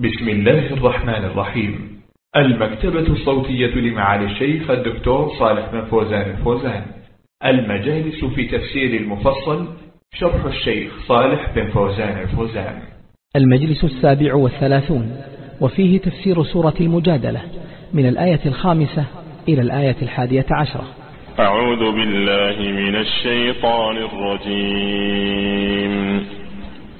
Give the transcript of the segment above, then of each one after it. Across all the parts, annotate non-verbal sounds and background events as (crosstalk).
بسم الله الرحمن الرحيم. المكتبة الصوتية لمعالي الشيخ الدكتور صالح بن فوزان الفوزان. المجالس في تفسير المفصل شرح الشيخ صالح بن فوزان الفوزان. المجلس السابع والثلاثون وفيه تفسير سورة المجادلة من الآية الخامسة إلى الآية الحادية عشرة. أعوذ بالله من الشيطان الرجيم.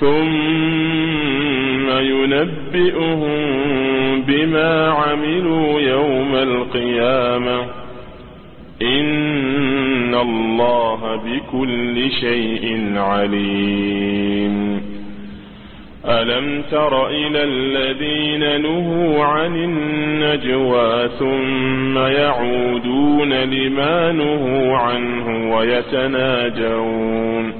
ثم ينبئهم بما عملوا يوم القيامة. إن الله بكل شيء عليم. ألم تر إلى الذين نهوا عن النجوى ثم يعودون لما نهوا عنه ويتناجون؟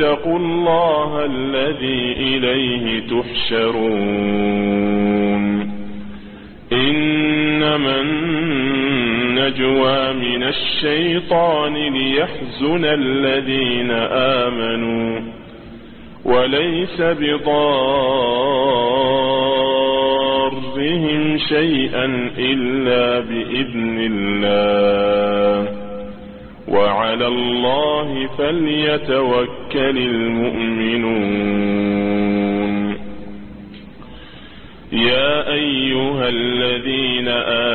واتقوا الله الذي إليه تحشرون. إنما النجوى من الشيطان ليحزن الذين آمنوا وليس بضارهم شيئا إلا بإذن الله. وعلى الله فليتوكل المؤمنون. يا أيها الذين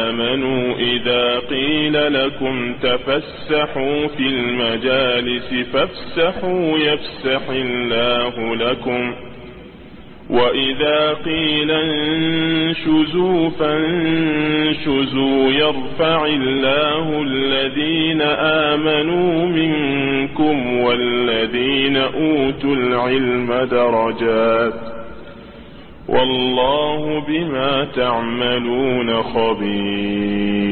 آمنوا إذا قيل لكم تفسحوا في المجالس فافسحوا يفسح الله لكم وإذا قيل انشزوا فانشزوا يرفع الله الذين آمنوا منكم والذين أوتوا العلم درجات والله بما تعملون خبير.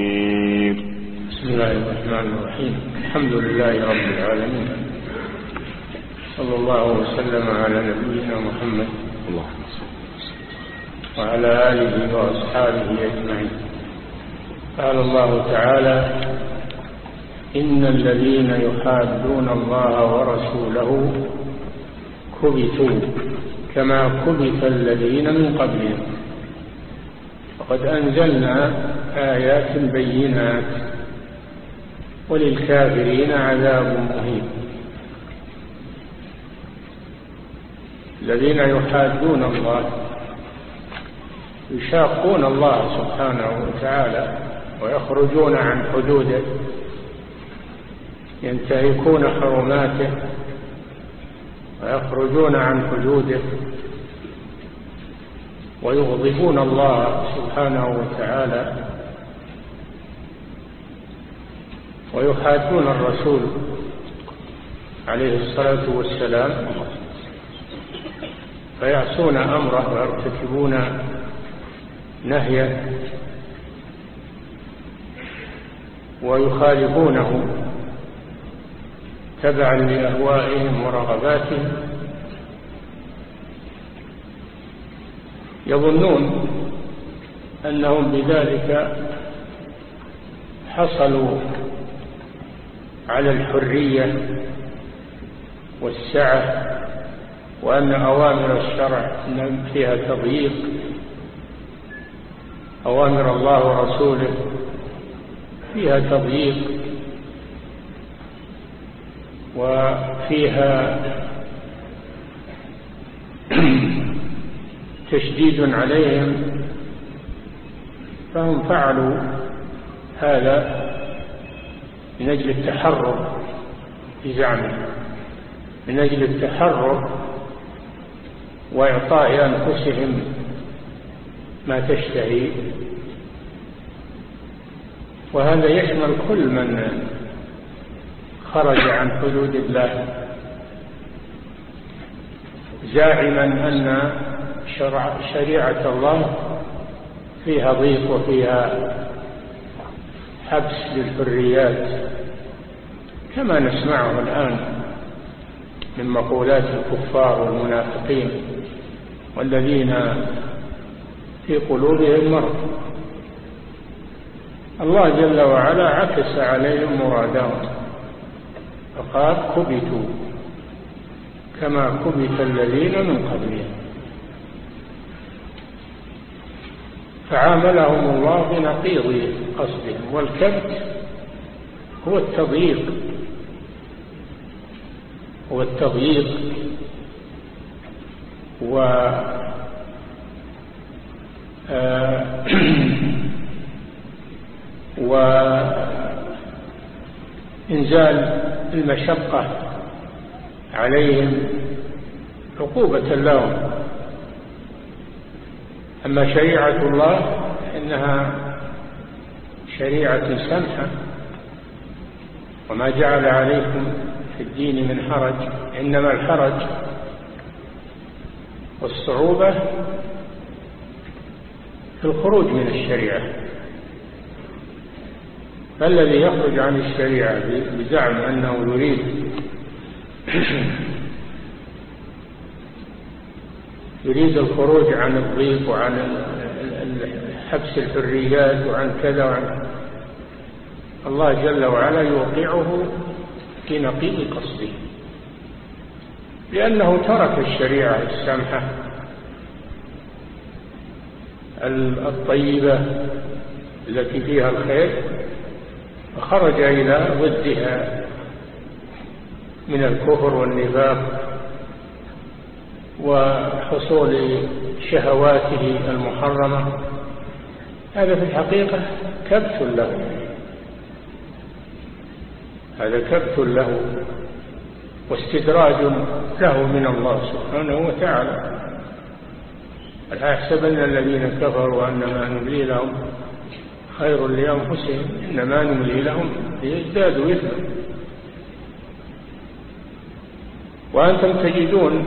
بسم الله الرحمن الرحيم. الحمد لله رب العالمين. صلى الله وسلم على نبينا محمد. وعلى آله وأصحابه أجمعين. قال الله تعالى إن الذين يحادون الله ورسوله كبتوا كما كبت الذين من قبلهم. وقد أنزلنا آيات بينات وللكافرين عذاب مهين. الذين يحادون الله يشاقون الله سبحانه وتعالى ويخرجون عن حدوده ينتهكون حرماته ويخرجون عن حدوده ويغضبون الله سبحانه وتعالى ويحادون الرسول عليه الصلاة والسلام فيعصون أمره ويرتكبون نهيه ويخالفونه تبعا لأهوائهم ورغباتهم. يظنون أنهم بذلك حصلوا على الحرية والسعة وأن أوامر الشرع فيها تضييق. أوامر الله ورسوله فيها تضييق وفيها (clears throat) تشديد عليهم فهم فعلوا هذا من أجل التحرر بزعمه من أجل التحرر وإعطاء أنفسهم ما تشتهي. وهذا يشمل كل من خرج عن حدود الله. زاعما أن شرع شريعة الله فيها ضيق وفيها حبس للحريات كما نسمعه الآن من مقولات الكفار والمنافقين والذين في قلوبهم مرض. الله جل وعلا عكس عليهم مرادهم فقال كبتوا كما كبت الذين من قبلهم. فعاملهم الله بنقيض قصدهم والكبت هو التضييق هو التضييق و (clears throat) وإنزال المشقة عليهم عقوبة لهم. أما شريعة الله إنها شريعة سمحة وما جعل عليكم في الدين من حرج إنما الحرج والصعوبة في الخروج من الشريعة. فالذي يخرج عن الشريعة بزعم أنه يريد (clears throat) يريد الخروج عن الضيق وعن حبس الحريات وعن كذا وعن الله جل وعلا يوقعه في نقيض قصده. لأنه ترك الشريعة السمحة. الطيبة التي فيها الخير وخرج إلى ضدها من الكفر والنفاق وحصول شهواته المحرمة. هذا في الحقيقة كبت له هذا كبت له واستدراج له من الله سبحانه وتعالى. ألا يحسبن الذين كفروا أنما نملي لهم خير لأنفسهم إنما نملي لهم ليزدادوا إثما. وأنتم تجدون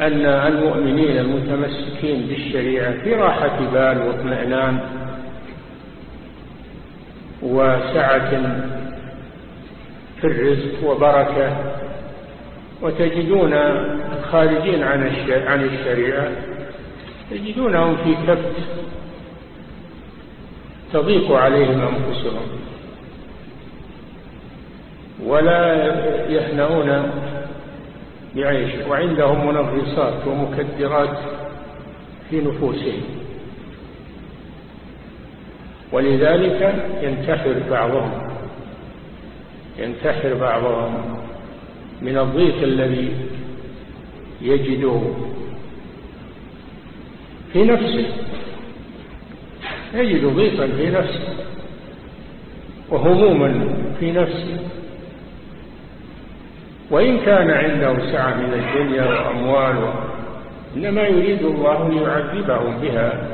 أن المؤمنين المتمسكين بالشريعة في راحة بال واطمئنان وسعة في الرزق وبركة. وتجدون الخارجين عن الشريعة تجدونهم في كبت تضيق عليهم أنفسهم. ولا يهنؤون بعيش وعندهم منغصات ومكدرات في نفوسهم. ولذلك ينتحر بعضهم ينتحر بعضهم من الضيق الذي يجده في نفسه يجد ضيقا في نفسه وهموما في نفسه. وإن كان عنده سعة من الدنيا وأموال إنما يريد الله ليعذبهم بها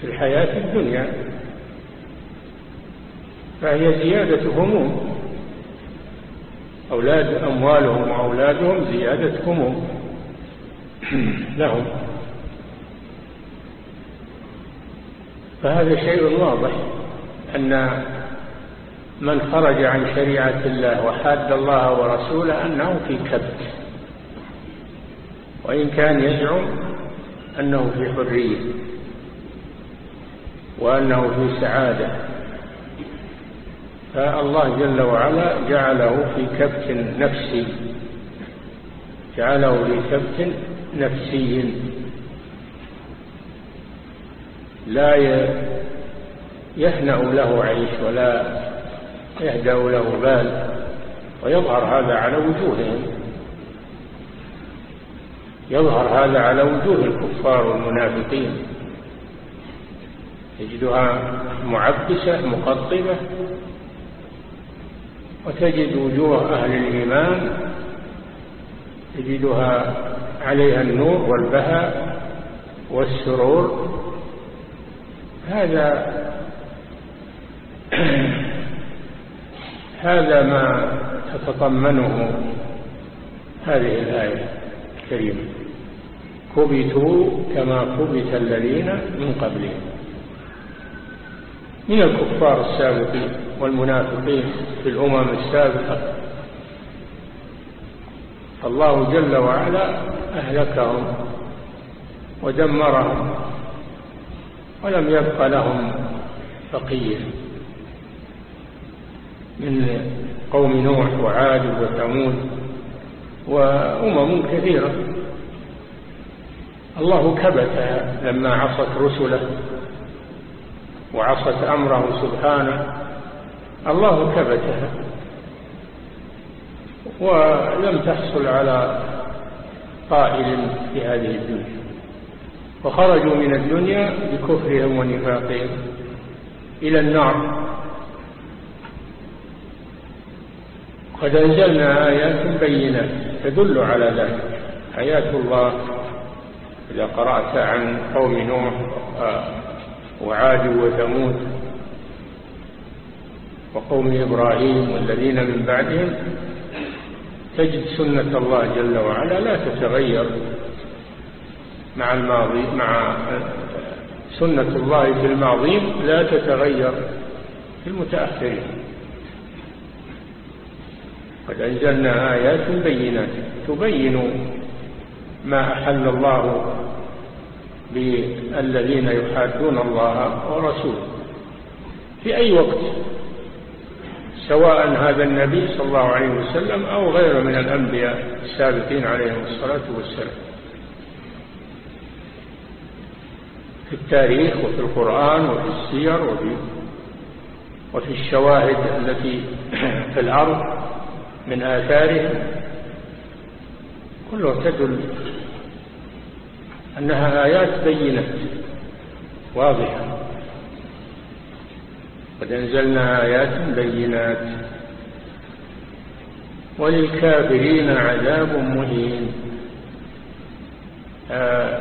في الحياة الدنيا. فهي زيادة هموم. أولاد أموالهم وأولادهم زيادة هموم. (clears throat) لهم. فهذا شيء واضح أن من خرج عن شريعة الله وحاد الله ورسوله أنه في كبت. وإن كان يزعم أنه في حرية وأنه في سعادة. فالله جل وعلا جعله في كبت نفسي. جعله في كبت نفسي لا يهنأ له عيش ولا يهدأ له بال ويظهر هذا على وجوههم يظهر هذا على وجوه الكفار والمنافقين. تجدها معبسة مقطبة وتجد وجوه أهل الإيمان تجدها عليها النور والبهاء والسرور. هذا (clears throat) هذا ما تتضمنه هذه الآية الكريمة. كبتوا كما كبت الذين من قبلهم. من الكفار السابقين والمنافقين في الأمم السابقة الله جل وعلا أهلكهم ودمرهم ولم يبق لهم بقيه من قوم نوح وعاد وثمود وأمم كثيرة. الله كبت لما عصت رسله وعصت أمره سبحانه. الله كبتها. ولم تحصل على قائل في هذه الدنيا. وخرجوا من الدنيا بكفرهم ونفاقهم إلى النار. قد أنزلنا آيات بينات تدل على ذلك. آيات الله إذا قرأت عن قوم نوح وعاد وثمود وقوم إبراهيم والذين من بعدهم تجد سنة الله جل وعلا لا تتغير مع الماضي مع سنة الله في الماضي لا تتغير في المتأخرين. قد أنزلنا آيات بينات تبين ما أحل الله بالذين يحادون الله ورسوله. في أي وقت؟ سواء هذا النبي صلى الله عليه وسلم أو غيره من الأنبياء السابقين عليهم الصلاة والسلام. في التاريخ وفي القرآن وفي السير وفي وفي الشواهد التي (clears throat) في الأرض من آثارهم كله تدل أنها آيات بينة واضحة. قد أنزلنا آيات بينات. وللكافرين عذاب مهين. آه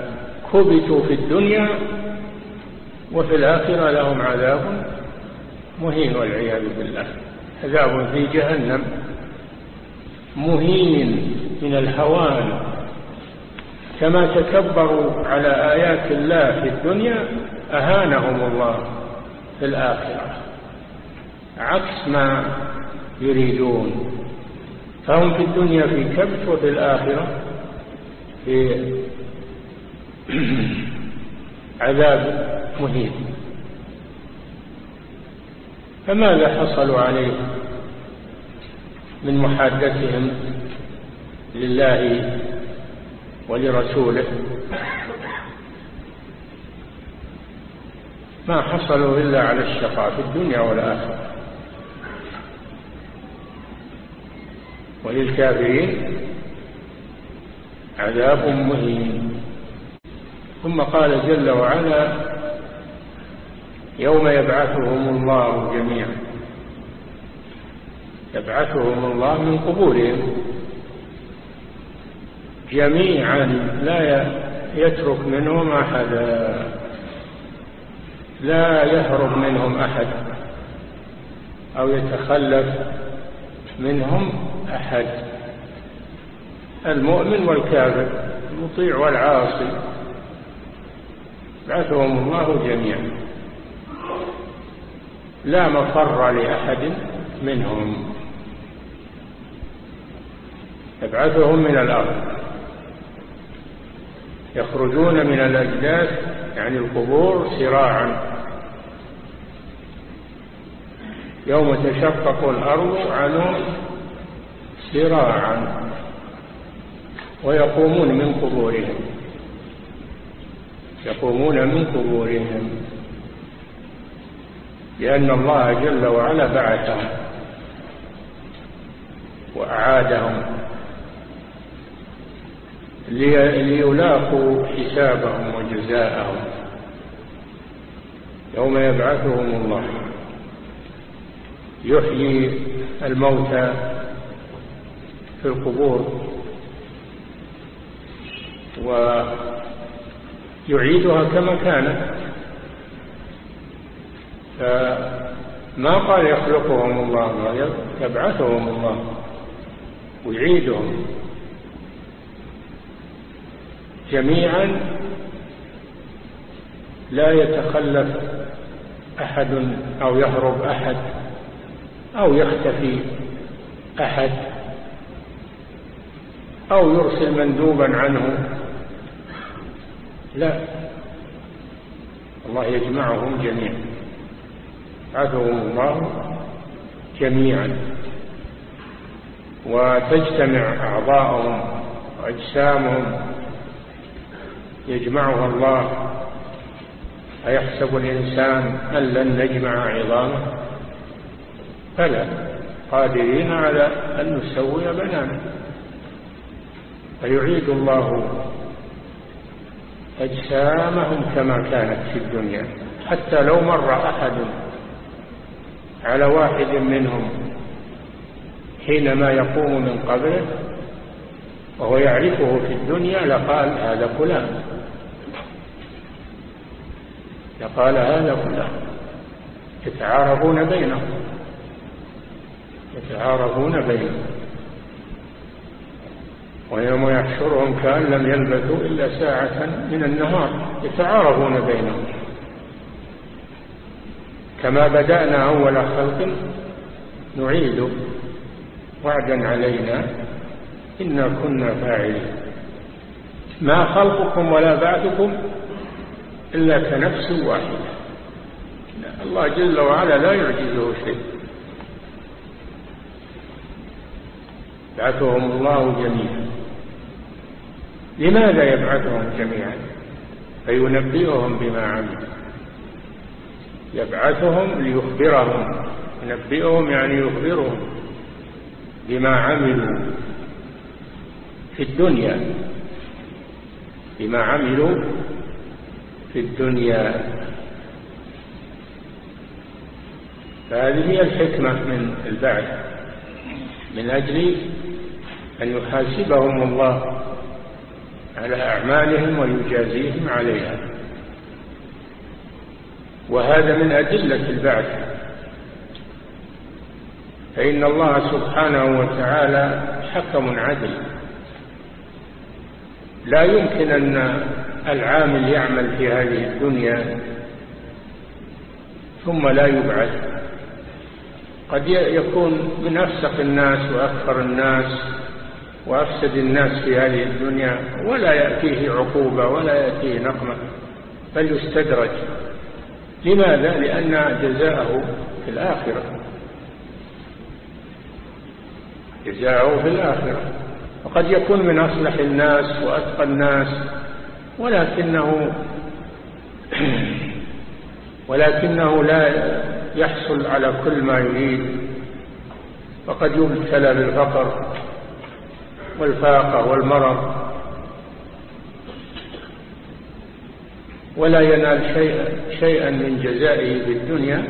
كبتوا في الدنيا وفي الآخرة لهم عذاب مهين والعياذ بالله. عذاب في جهنم مهين من الهوان. كما تكبروا على آيات الله في الدنيا أهانهم الله. في الآخرة. عكس ما يريدون. فهم في الدنيا في كبت وفي الآخرة في (clears throat) عذاب مهين. فماذا حصلوا عليه من محادثهم لله ولرسوله؟ ما حصلوا إلا على الشقاء في الدنيا والآخرة. وللكافرين عذاب مهين. ثم قال جل وعلا يوم يبعثهم الله جميعا. يبعثهم الله من قبورهم. جميعا لا يترك منهم أحدا. لا يهرب منهم أحد أو يتخلف منهم أحد. المؤمن والكافر المطيع والعاصي بعثهم الله جميعا. لا مفر لأحد منهم. يبعثهم من الأرض. يخرجون من الأجداث يعني القبور سراعا. يوم تشقق الأرض عنهم سراعا ويقومون من قبورهم. يقومون من قبورهم. لأن الله جل وعلا بعثهم وأعادهم ليلاقوا حسابهم وجزاءهم يوم يبعثهم الله. يحيي الموتى في القبور ويعيدها كما كانت. فما قال يخلقهم الله يبعثهم الله ويعيدهم جميعا لا يتخلف أحد أو يهرب أحد أو يختفي أحد أو يرسل مندوبا عنه. لا. الله يجمعهم جميعا. عدوهم الله جميعا. وتجتمع أعضاءهم وأجسامهم. يجمعها الله. أيحسب الإنسان أن لن نجمع عظامه؟ فلا قادرين على أن نسوي بنانه. فيعيد الله أجسامهم كما كانت في الدنيا حتى لو مر أحد على واحد منهم حينما يقوم من قبره وهو يعرفه في الدنيا لقال هذا فلان لقال هذا فلان يتعارفون بينهم. يتعارفون بينهم. ويوم يحشرهم كأن لم يلبثوا إلا ساعة من النهار يتعارفون بينهم. كما بدأنا أول خلق نعيد وعدا علينا إنا كنا فاعلين. ما خلقكم ولا بعثكم إلا كنفس واحدة. الله جل وعلا لا يعجزه شيء. بعثهم الله جميعا. لماذا يبعثهم جميعا؟ فينبئهم بما عملوا. يبعثهم ليخبرهم. ينبئهم يعني يخبرهم بما عملوا في الدنيا. بما عملوا في الدنيا. فهذه هي الحكمة من البعث. من أجل أن يحاسبهم الله على أعمالهم ويجازيهم عليها. وهذا من أدلة البعث. فإن الله سبحانه وتعالى حكم عدل. لا يمكن أن العامل يعمل في هذه الدنيا ثم لا يبعث. قد يكون من أفسق الناس وأكثر الناس وأفسد الناس في هذه الدنيا ولا يأتيه عقوبة ولا يأتيه نقمة بل يستدرج. لماذا؟ لأن جزاءه في الآخرة. جزاءه في الآخرة. وقد يكون من أصلح الناس وأتقى الناس ولكنه (clears throat) ولكنه لا يحصل على كل ما يريد. وقد يبتلى بالفقر. والفاقة والمرض ولا ينال شيئا, شيئا من جزائه في الدنيا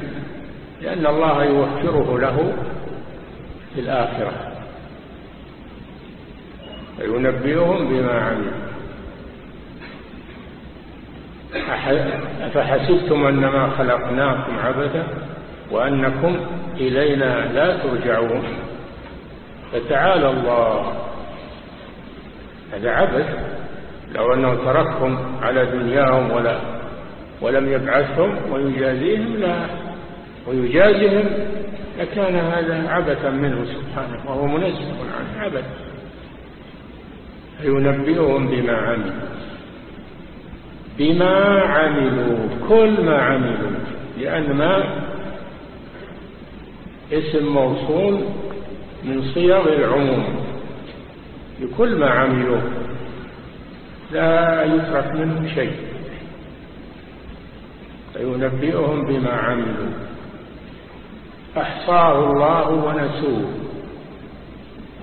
لأن الله يوفره له في الآخرة. وينبئهم بما عملوا. أفحسبتم أنما خلقناكم عبثا وأنكم إلينا لا ترجعون؟ فتعالى الله. هذا عبث. لو أنه تركهم على دنياهم ولا ولم يبعثهم ويجازيهم لا. ويجازهم لكان هذا عبثا منه سبحانه وهو منزه عن عبث. فينبئهم بما عملوا. بما عملوا كل ما عملوا. لأن ما؟ اسم موصول من صيغ العموم. لكل ما عملوا لا يترك منه شيء. فينبئهم بما عملوا. أحصاه الله ونسوه.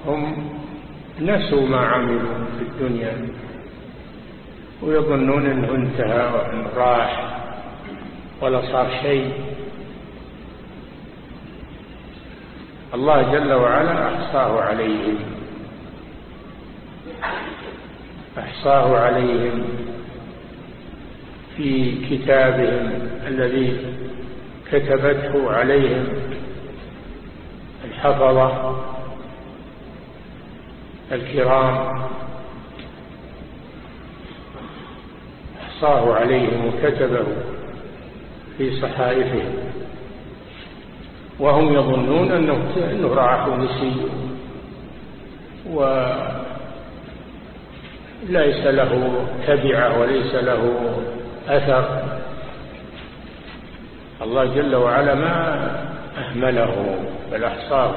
هم نسوا ما عملوا في الدنيا. ويظنون إنه انتهى وانه راح ولا صار شيء. الله جل وعلا أحصاه عليهم. أحصاه عليهم في كتابهم الذي كتبته عليهم الحفظة الكرام. أحصاه عليهم وكتبه في صحائفهم. وهم يظنون أنه, راح ونسي وليس له تبعة وليس له أثر. الله جل وعلا ما أهمله بل أحصاه.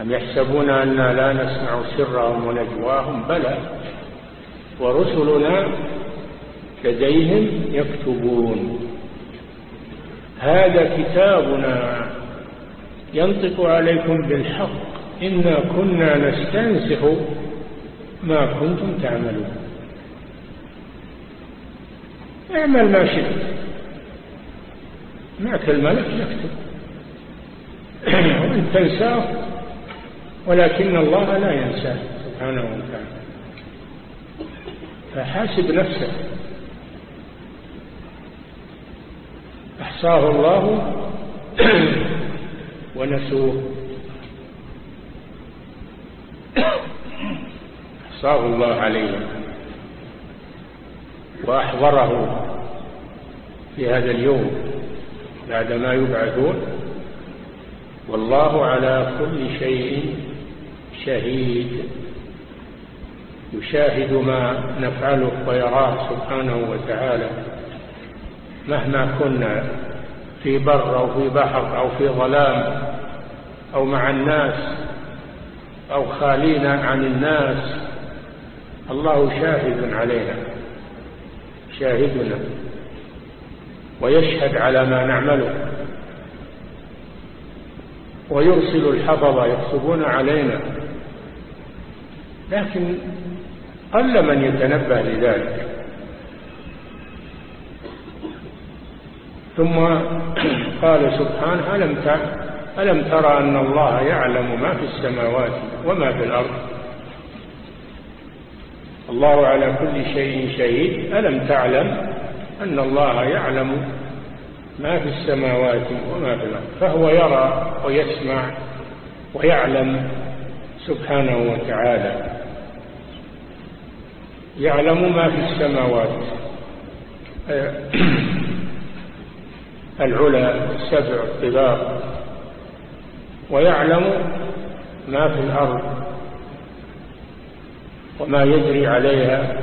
أم يحسبون أنا لا نسمع سرهم ونجواهم؟ بلى. ورسلنا لديهم يكتبون. هذا كتابنا ينطق عليكم بالحق. إنا كنا نستنسخ ما كنتم تعملون. اعمل ما شئت. معك الملك يكتب (clears throat) وإن تنساه ولكن الله لا ينساه سبحانه وتعالى. فحاسب نفسك أحصاه الله. (clears throat) ونسوه. أحصاه الله عليهم وأحضره في هذا اليوم بعدما يبعثون والله على كل شيء شهيد. يشاهد ما نفعله ويراه سبحانه وتعالى مهما كنا في بر أو في بحر أو في ظلام أو مع الناس أو خالينا عن الناس. الله شاهد علينا شاهدنا ويشهد على ما نعمله ويرسل الحفظة يكتبون علينا. لكن قل من يتنبه لذلك. ثم (clears throat) قال سبحانه ألم ألم ترى أن الله يعلم ما في السماوات وما في الأرض؟ الله على كل شيء شهيد. ألم تعلم أن الله يعلم ما في السماوات وما في الأرض؟ فهو يرى ويسمع ويعلم سبحانه وتعالى. يعلم ما في السماوات. (clears throat) العلا السبع الطباق. ويعلم ما في الأرض. وما يجري عليها.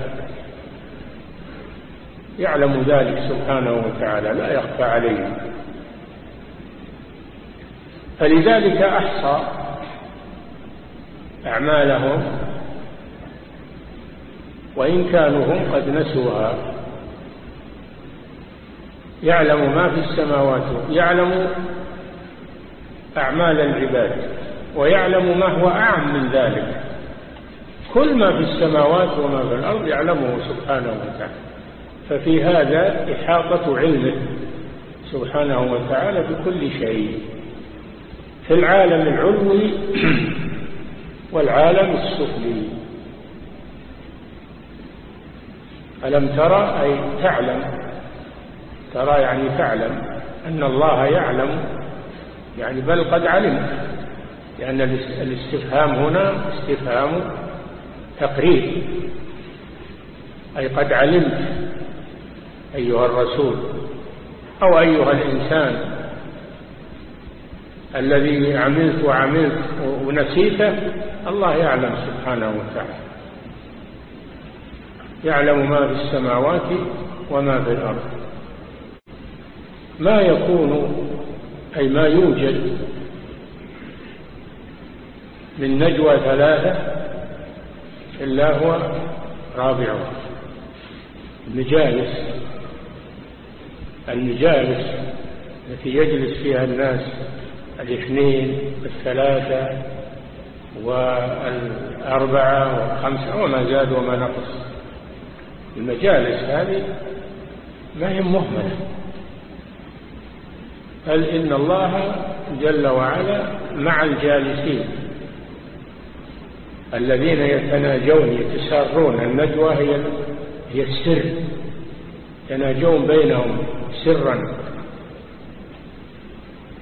يعلم ذلك سبحانه وتعالى لا يخفى عليه. فلذلك أحصى أعمالهم وإن كانوا هم قد نسوها. يعلم ما في السماوات يعلم أعمال العباد ويعلم ما هو أعم من ذلك. كل ما في السماوات وما في الأرض يعلمه سبحانه وتعالى. ففي هذا إحاطة علمه سبحانه وتعالى بكل شيء. في العالم العلوي (clears throat) والعالم السفلي. ألم ترى؟ أي تعلم. ترى يعني تعلم. أن الله يعلم. يعني بل قد علمت. لأن الاستفهام هنا استفهام تقرير أي قد علمت أيها الرسول أو أيها الإنسان الذي عملت وعملت ونسيته الله يعلم سبحانه وتعالى. يعلم ما في السماوات وما في الأرض. ما يكون أي ما يوجد من نجوى ثلاثة إلا هو رابعها المجالس المجالس التي يجلس فيها الناس الاثنين الثلاثة والأربعة والخمسة وما زاد وما نقص. المجالس هذه ما هي مهملة. بل إن الله جل وعلا مع الجالسين. الذين يتناجون يتسارون النجوى هي هي السر. يتناجون بينهم سرا.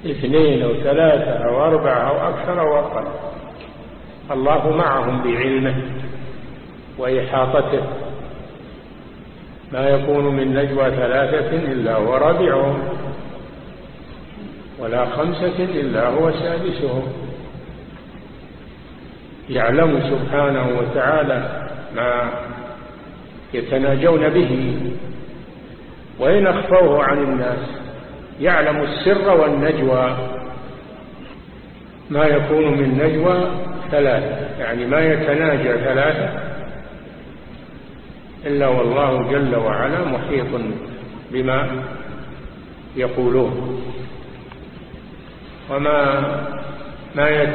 اثنين أو ثلاثة أو أربعة أو أكثر أو أقل. الله معهم بعلمه وإحاطته. ما يكون من نجوى ثلاثة إلا هو رابعهم ولا خمسة إلا هو سادسهم. يعلم سبحانه وتعالى ما يتناجون به. وإن أخفوه عن الناس يعلم السر والنجوى. ما يكون من نجوى ثلاثة يعني ما يتناجى ثلاثة. إلا والله جل وعلا محيط بما يقولون. وما ما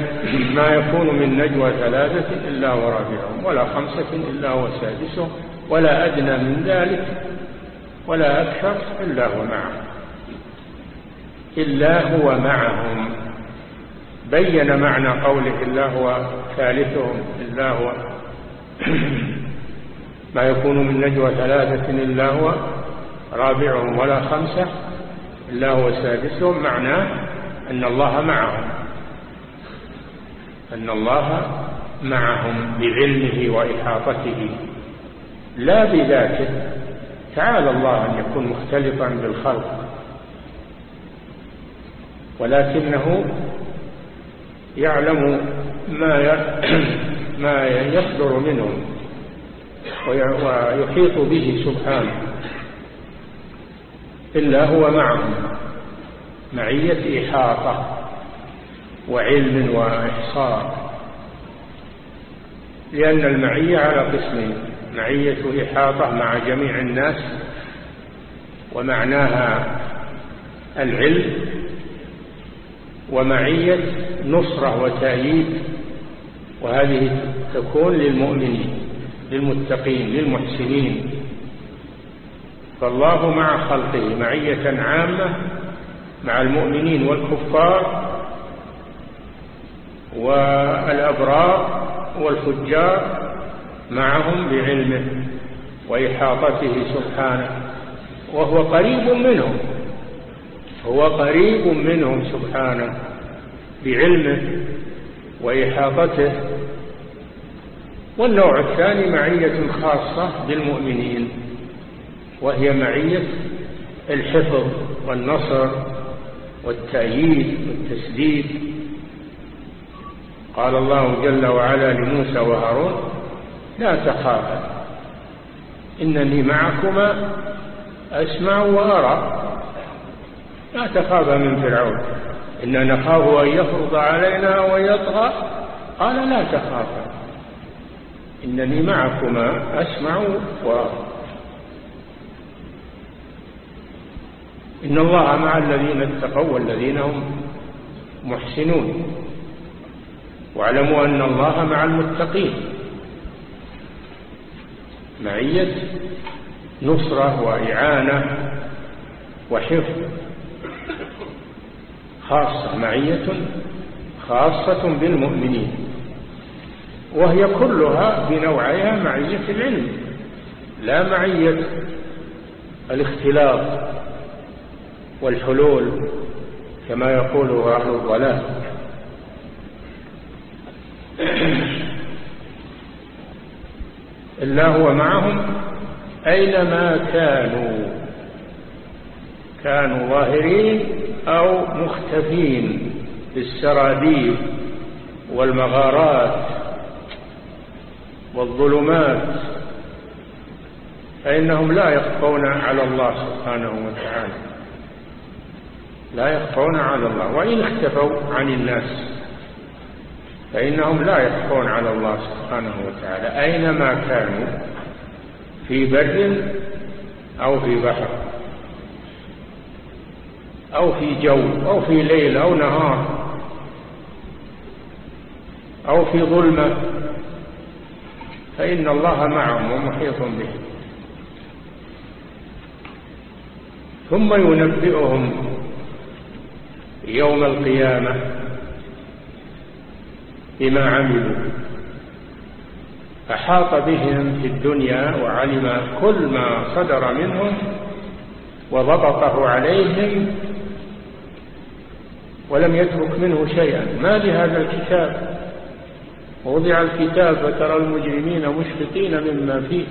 ما يكون من نجوى ثلاثة إلا هو رابعهم ولا خمسة إلا هو سادسهم ولا أدنى من ذلك ولا أكثر إلا هو معهم. إلا هو معهم. بين معنى قوله إلا هو ثالثهم إلا هو (clears throat) ما يكون من نجوى ثلاثة إلا هو رابعهم ولا خمسة إلا هو سادسهم معناه أن الله معهم. أن الله معهم بعلمه وإحاطته. لا بذاته. تعالى الله أن يكون مختلطا بالخلق. ولكنه يعلم ما (clears throat) ما يصدر منهم ويحيط به سبحانه. إلا هو معهم. معية إحاطة. وعلم وإحصاء. لأن المعية على قسمين معية إحاطة مع جميع الناس ومعناها العلم ومعية نصرة وتأييد وهذه تكون للمؤمنين للمتقين للمحسنين. فالله مع خلقه معية عامة مع المؤمنين والكفار والأبرار والفجار معهم بعلمه وإحاطته سبحانه وهو قريب منهم هو قريب منهم سبحانه بعلمه وإحاطته. والنوع الثاني معية خاصة بالمؤمنين وهي معية الحفظ والنصر والتأييد والتسديد قال الله جل وعلا لموسى وهارون لا تخافا إنني معكما أسمع وأرى. لا تخافا من فرعون إنا نخاف أن يفرض علينا ويطغى. قال لا تخافا إنني معكما أسمع وأرى. إن الله مع الذين اتقوا والذين هم محسنون. واعلموا أن الله مع المتقين. معية نصرة وإعانة وحفظ. خاصة معية خاصة بالمؤمنين. وهي كلها بنوعيها معية العلم. لا معية الاختلاط والحلول كما يقوله أهل الضلال. (coughs) إلا هو معهم أينما كانوا كانوا ظاهرين أو مختفين في السراديب والمغارات والظلمات فإنهم لا يخفون على الله سبحانه وتعالى لا يخفون على الله وإن اختفوا عن الناس. فإنهم لا يخفون على الله سبحانه وتعالى أينما كانوا في بر أو في بحر أو في جو أو في ليل أو نهار أو في ظلمة فإن الله معهم ومحيط بهم ثم ينبئهم يوم القيامة بما عملوا أحاط بهم في الدنيا وعلم كل ما صدر منهم وضبطه عليهم ولم يترك منه شيئا. ما لهذا الكتاب؟ ووضع الكتاب فترى المجرمين مشفقين مما فيه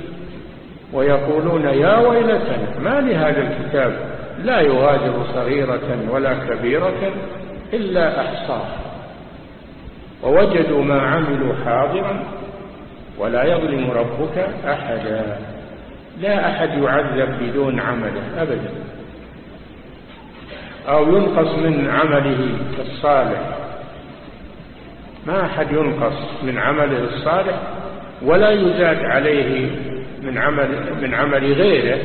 ويقولون يا ويلتنا ما لهذا الكتاب؟ لا يغادر صغيرة ولا كبيرة إلا أحصاها ووجدوا ما عملوا حاضرا ولا يظلم ربك أحدا. لا أحد يعذب بدون عمله أبدا. أو ينقص من عمله الصالح. ما أحد ينقص من عمله الصالح ولا يزاد عليه من عمل من عمل غيره.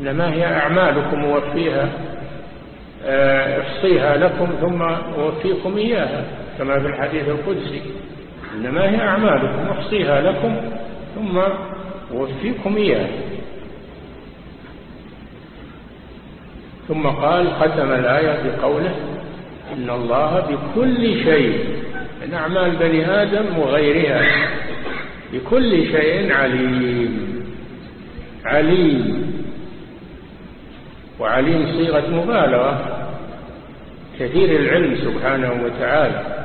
إنما هي أعمالكم موفيها آه، أحصيها لكم ثم أوفيكم إياها. كما في الحديث القدسي. إنما هي أعمالكم أحصيها لكم ثم أوفيكم إياها. ثم قال ختم الآية بقوله إن الله بكل شيء من أعمال بني آدم وغيرها بكل شيء عليم. عليم. وعليم صيغة مبالغة. كثير العلم سبحانه وتعالى.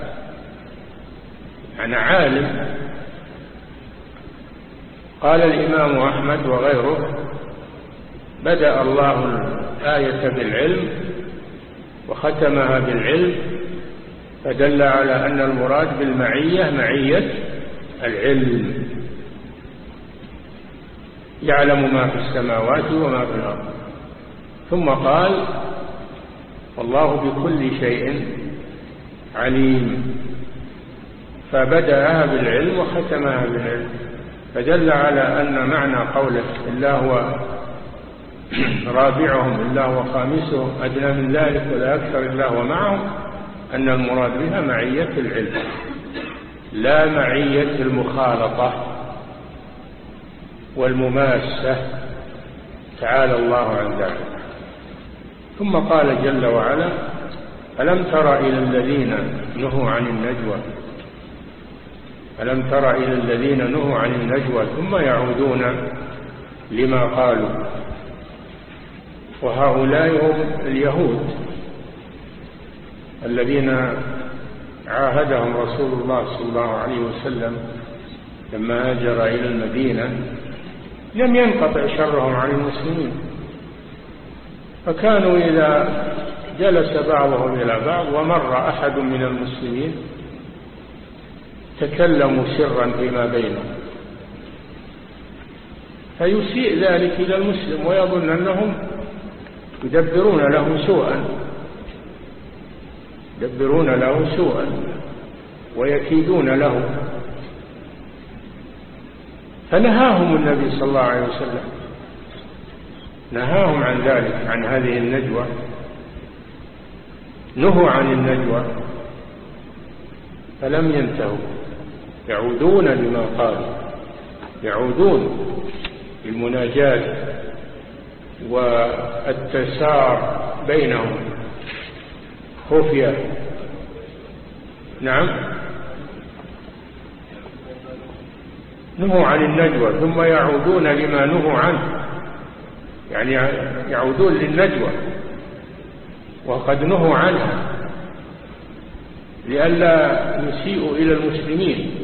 أنا عالم. قال الإمام أحمد وغيره بدأ الله الآية بالعلم وختمها بالعلم فدل على أن المراد بالمعية معية العلم. يعلم ما في السماوات وما في الأرض. ثم قال والله بكل شيء عليم. فبدأها بالعلم وختمها بالعلم فدل على أن معنى قوله إلا هو رابعهم إلا هو خامسهم أدنى من ذلك ولا أكثر إلا هو معهم أن المراد بها معية العلم لا معية المخالطة والمماسة. تعالى الله عن ذلك. ثم قال جل وعلا ألم تر إلى الذين نهوا عن النجوى؟ ألم تر إلى الذين نهوا عن النجوى ثم يعودون لما قالوا؟ وهؤلاء هم اليهود الذين عاهدهم رسول الله صلى الله عليه وسلم لما هاجر إلى المدينة لم ينقطع شرهم عن المسلمين. فكانوا إذا جلس بعضهم إلى بعض ومر أحد من المسلمين تكلموا سرا فيما بينهم فيسيء ذلك إلى المسلم ويظن أنهم يدبرون له سوءا. يدبرون له سوءا ويكيدون له. فنهاهم النبي صلى الله عليه وسلم. نهاهم عن ذلك عن هذه النجوى. نهوا عن النجوى. فلم ينتهوا. يعودون لما قالوا يعودون المناجاة والتسار بينهم. خفية نعم. نهوا عن النجوى ثم يعودون لما نهوا عنه. يعني يعودون للنجوى وقد نهوا عنها لئلا يسيئوا إلى المسلمين.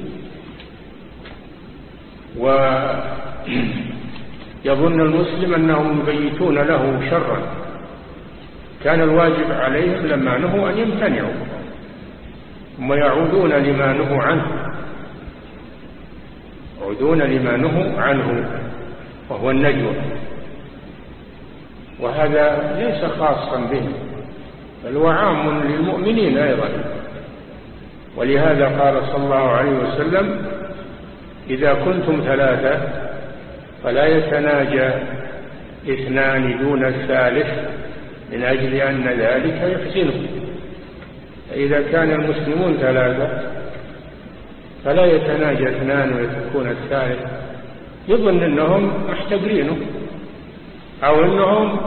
ويظن المسلم أنهم يبيتون له شرا. كان الواجب عليهم لما نهوا أن يمتنعوا ثم يعودون لما نهوا عنه. يعودون لما نهوا عنه وهو النجوى. وهذا ليس خاصا به بل هو عام للمؤمنين أيضا. ولهذا قال صلى الله عليه وسلم إذا كنتم ثلاثة فلا يتناجى اثنان دون الثالث من أجل أن ذلك يحزنه. إذا كان المسلمون ثلاثة فلا يتناجى اثنان ويتكون الثالث. يظن أنهم محتقرينه أو أنهم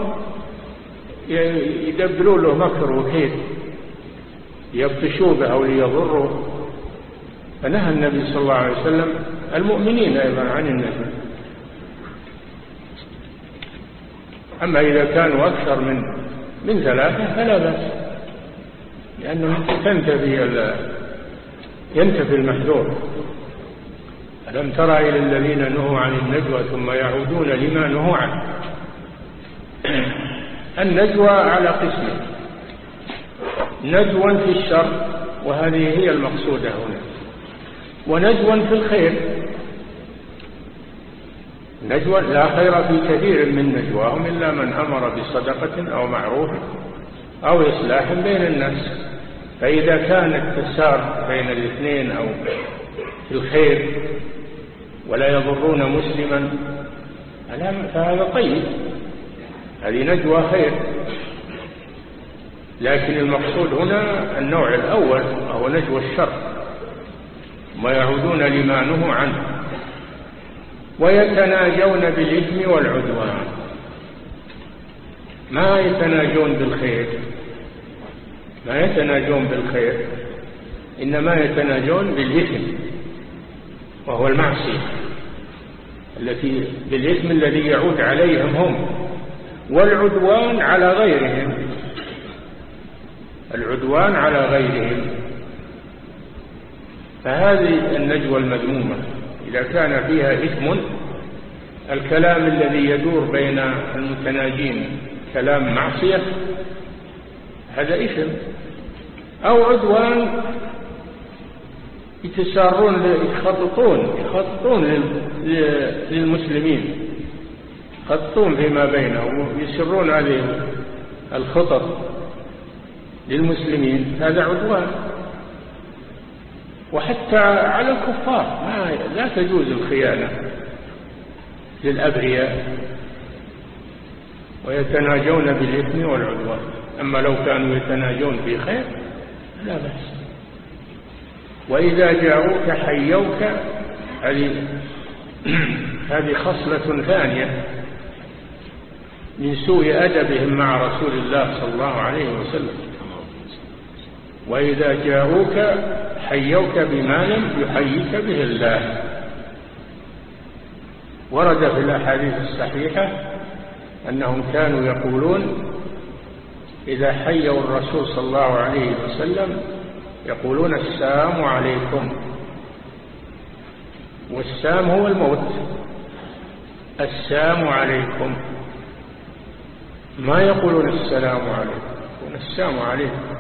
يدبروا له مكر وكيد يبطشوا به أو ليضروا فنهى النبي صلى الله عليه وسلم المؤمنين أيضا عن النجم أما إذا كانوا أكثر من من ثلاثة فلا بأس. لأنه تنتفي ينتفي المحذور. ألم ترى إلى الذين نهوا عن النجوى ثم يعودون لما نهوا عنه؟ (clears throat) النجوى على قسمين نجوى في الشر وهذه هي المقصودة هنا. ونجوى في الخير. نجوى لا خير في كثير من نجواهم إلا من أمر بصدقة أو معروف أو إصلاح بين الناس. فإذا كان التسار بين الاثنين أو في الخير ولا يضرون مسلما فهذا طيب. هذه نجوى خير. لكن المقصود هنا النوع الأول وهو نجوى الشر ما يعودون لما نهوا عنه. ويتناجون بالإثم والعدوان. ما يتناجون بالخير؟ ما يتناجون بالخير؟ إنما يتناجون بالإثم وهو المعصية. التي بالإثم الذي يعود عليهم هم والعدوان على غيرهم. العدوان على غيرهم. فهذه النجوى المذمومة. إذا كان فيها إثم الكلام الذي يدور بين المتناجين كلام معصية هذا إثم. أو عدوان يتسارون يخططون يخططون للمسلمين يخططون فيما بينهم ويسرون هذه الخطط للمسلمين هذا عدوان. وحتى على الكفار. ما لا تجوز الخيانة للأبرياء ويتناجون بالإثم والعدوان. أما لو كانوا يتناجون في خير لا بأس. وإذا جاءوك حيوك هذه (clears throat) هذه خصلة ثانية. من سوء أدبهم مع رسول الله صلى الله عليه وسلم. وإذا جاءوك حيوك بما لم يحييك به الله. ورد في الأحاديث الصحيحة أنهم كانوا يقولون إذا حيوا الرسول صلى الله عليه وسلم يقولون السلام عليكم. والسام هو الموت. السام عليكم. ما يقولون السلام عليكم؟ يقولون السام عليكم.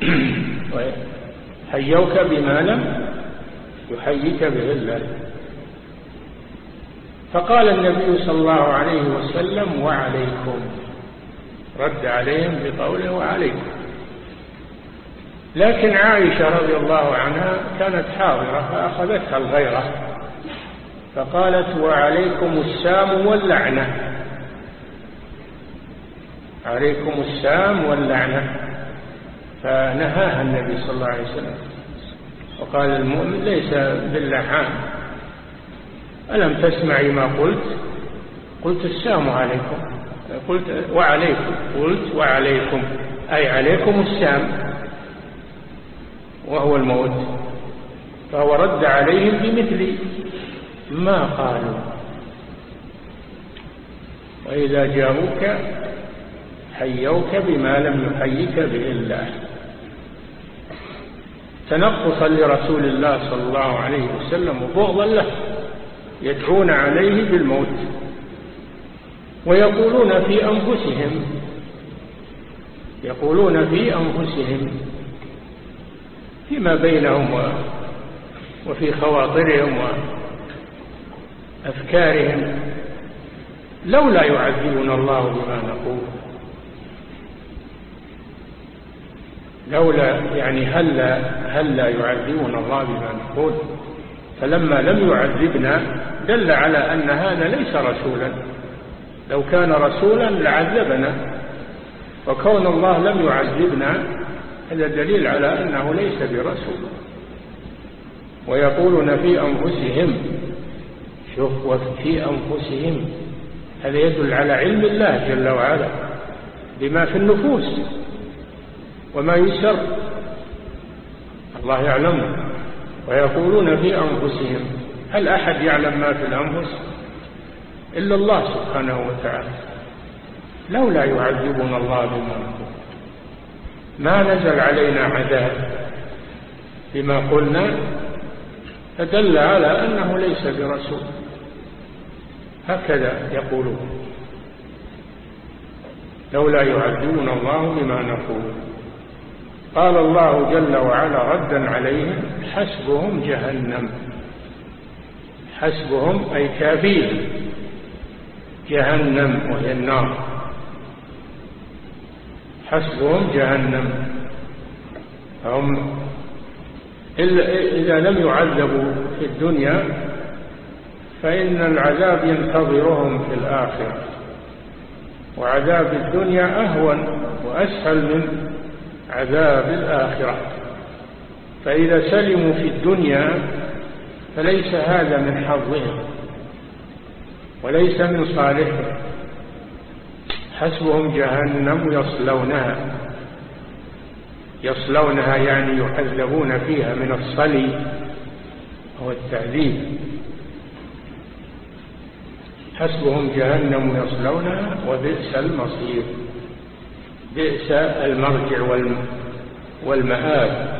(coughs) حيوك بما لم يحييك به الله فقال النبي صلى الله عليه وسلم وعليكم. رد عليهم بقوله وعليكم. لكن عائشة رضي الله عنها كانت حاضرة فأخذتها الغيرة. فقالت وعليكم السام واللعنة. عليكم السام واللعنة. فنهاها النبي صلى الله عليه وسلم. وقال المؤمن ليس باللحان ألم تسمعي ما قلت؟ قلت السلام عليكم. قلت وعليكم. قلت وعليكم. أي عليكم السام وهو الموت. فهو رد عليهم بمثل ما قالوا. وإذا جاءوك حيوك بما لم يحيك به الله تنقصا لرسول الله صلى الله عليه وسلم وبغضا له يدعون عليه بالموت ويقولون في أنفسهم يقولون في أنفسهم فيما بينهم وفي خواطرهم وأفكارهم لولا يعذبنا الله بما نقول. لولا يعني هلا هلا يعذبنا الله بما نقول؟ فلما لم يعذبنا دل على أن هذا ليس رسولا. لو كان رسولا لعذبنا. وكون الله لم يعذبنا هذا دليل على أنه ليس برسول. ويقولون في أنفسهم شوف وفي أنفسهم هذا يدل على علم الله جل وعلا بما في النفوس. وما يسر الله يعلمه ويقولون في أنفسهم هل أحد يعلم ما في الأنفس؟ إلا الله سبحانه وتعالى. لولا يعذبنا الله بما نقول. ما نزل علينا عذاب بما قلنا فدل على أنه ليس برسول. هكذا يقولون. لولا يعذبنا الله بما نقول. قال الله جل وعلا ردا عليهم حسبهم جهنم. حسبهم أي كافيهم. جهنم وهي النار. حسبهم جهنم. هم إذا لم يعذبوا في الدنيا فإن العذاب ينتظرهم في الآخرة. وعذاب الدنيا أهون وأسهل من عذاب الآخرة. فإذا سلموا في الدنيا فليس هذا من حظهم وليس من صالحهم. حسبهم جهنم يصلونها. يصلونها يعني يعذبون فيها من الصلي هو التعذيب. حسبهم جهنم يصلونها وبئس المصير. بئس المرجع والمآب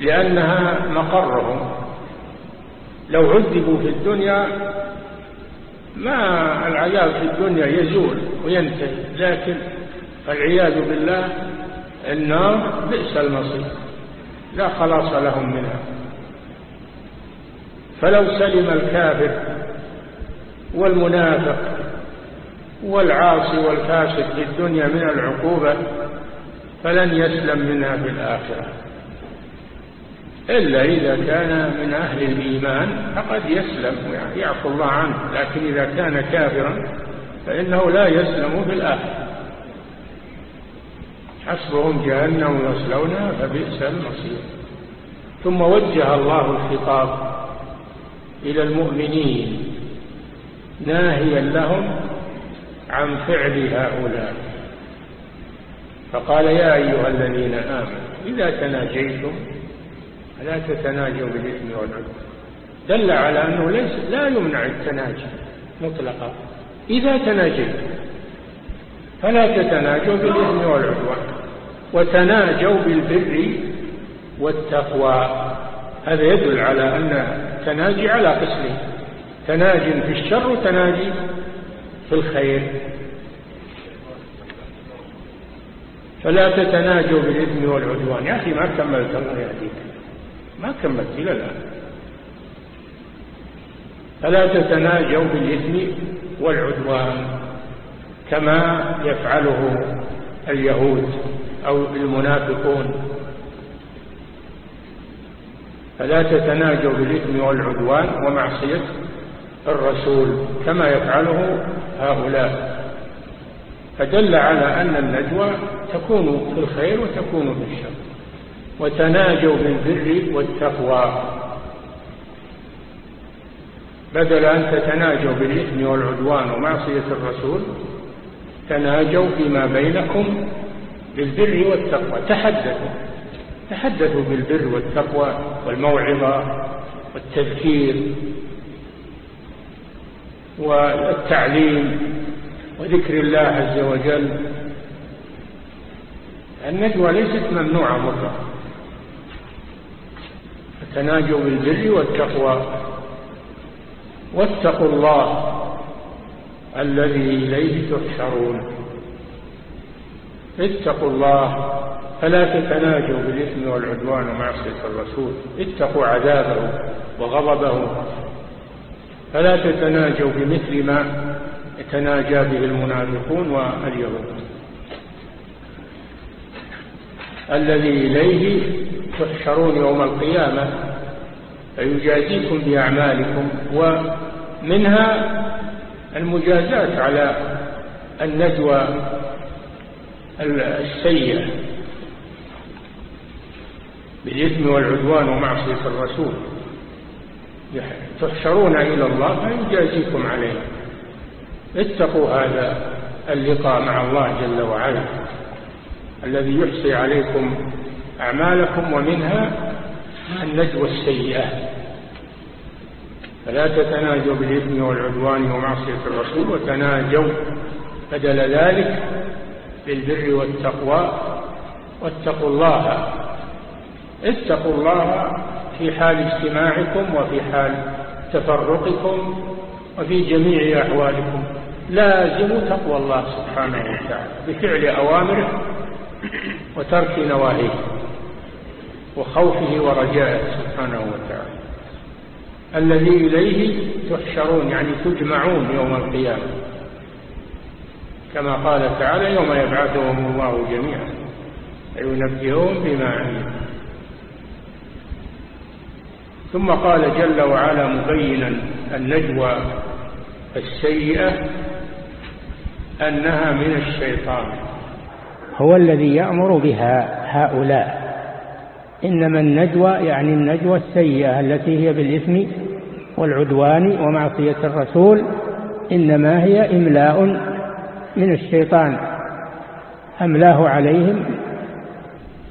لأنها مقرهم. لو عذبوا في الدنيا ما العذاب في الدنيا يزول وينتهي. لكن العياذ بالله النار بئس المصير. لا خلاص لهم منها. فلو سلم الكافر والمنافق والعاصي والفاسق في الدنيا من العقوبة فلن يسلم منها في الآخرة. إلا إذا كان من أهل الإيمان فقد يسلم ويعفو الله عنه لكن إذا كان كافرا فإنه لا يسلم في الآخرة. حسبهم جهنم يصلونها فبئس المصير. ثم وجه الله الخطاب إلى المؤمنين ناهيا لهم عن فعل هؤلاء. فقال يا أيها الذين آمنوا إذا تناجيتم فلا تتناجوا بالإثم والعدوان. دل على أنه ليس لا يمنع التناجي مطلقا. إذا تناجيتم فلا تتناجوا بالإثم والعدوان. وتناجوا بالبر والتقوى. هذا يدل على أن التناجي على قسمين تناج في الشر وتناجي في الخير. فلا تتناجوا بالإثم والعدوان. يا أخي ما كملت الله يهديك ما كملت إلى الآن. فلا تتناجوا بالإثم والعدوان كما يفعله اليهود أو المنافقون. فلا تتناجوا بالإثم والعدوان ومعصية الرسول كما يفعله هؤلاء. فدل على أن النجوى تكون في الخير وتكون في الشر وتناجوا بالبر والتقوى. بدل أن تتناجوا بالإثم والعدوان ومعصية الرسول تناجوا فيما بينكم بالبر والتقوى. تحدثوا تحدثوا بالبر والتقوى والموعظة والتذكير. والتعليم وذكر الله عز وجل النجوى ليست ممنوعة مطلقا فتناجوا بالبر والتقوى. واتقوا الله الذي إليه تحشرون. اتقوا الله فلا تتناجوا بالإثم والعدوان ومعصية الرسول. اتقوا عذابه وغضبه. فلا تتناجوا بمثل ما يتناجى به المنافقون واليهود. الذي إليه تحشرون يوم القيامة فيجازيكم بأعمالكم ومنها المجازات على النجوى السيئة بالإثم والعدوان ومعصية الرسول. تحشرون إلى الله فيجازيكم عليه. اتقوا هذا اللقاء مع الله جل وعلا الذي يحصي عليكم أعمالكم ومنها النجوى السيئة فلا تتناجوا بالإثم والعدوان ومعصية الرسول وتناجوا بدل ذلك بالبر والتقوى. واتقوا الله. اتقوا الله في حال اجتماعكم وفي حال تفرقكم وفي جميع أحوالكم. لازموا تقوى الله سبحانه وتعالى بفعل أوامره وترك نواهيه وخوفه ورجائه سبحانه وتعالى. الذي إليه تحشرون يعني تجمعون يوم القيامة. كما قال تعالى يوم يبعثهم الله جميعا فينبئهم بما عملوا. ثم قال جل وعلا مبينا النجوى السيئة أنها من الشيطان. هو الذي يأمر بها هؤلاء. إنما النجوى يعني النجوى السيئة التي هي بالإثم والعدوان ومعصية الرسول إنما هي إملاء من الشيطان. أملاه عليهم.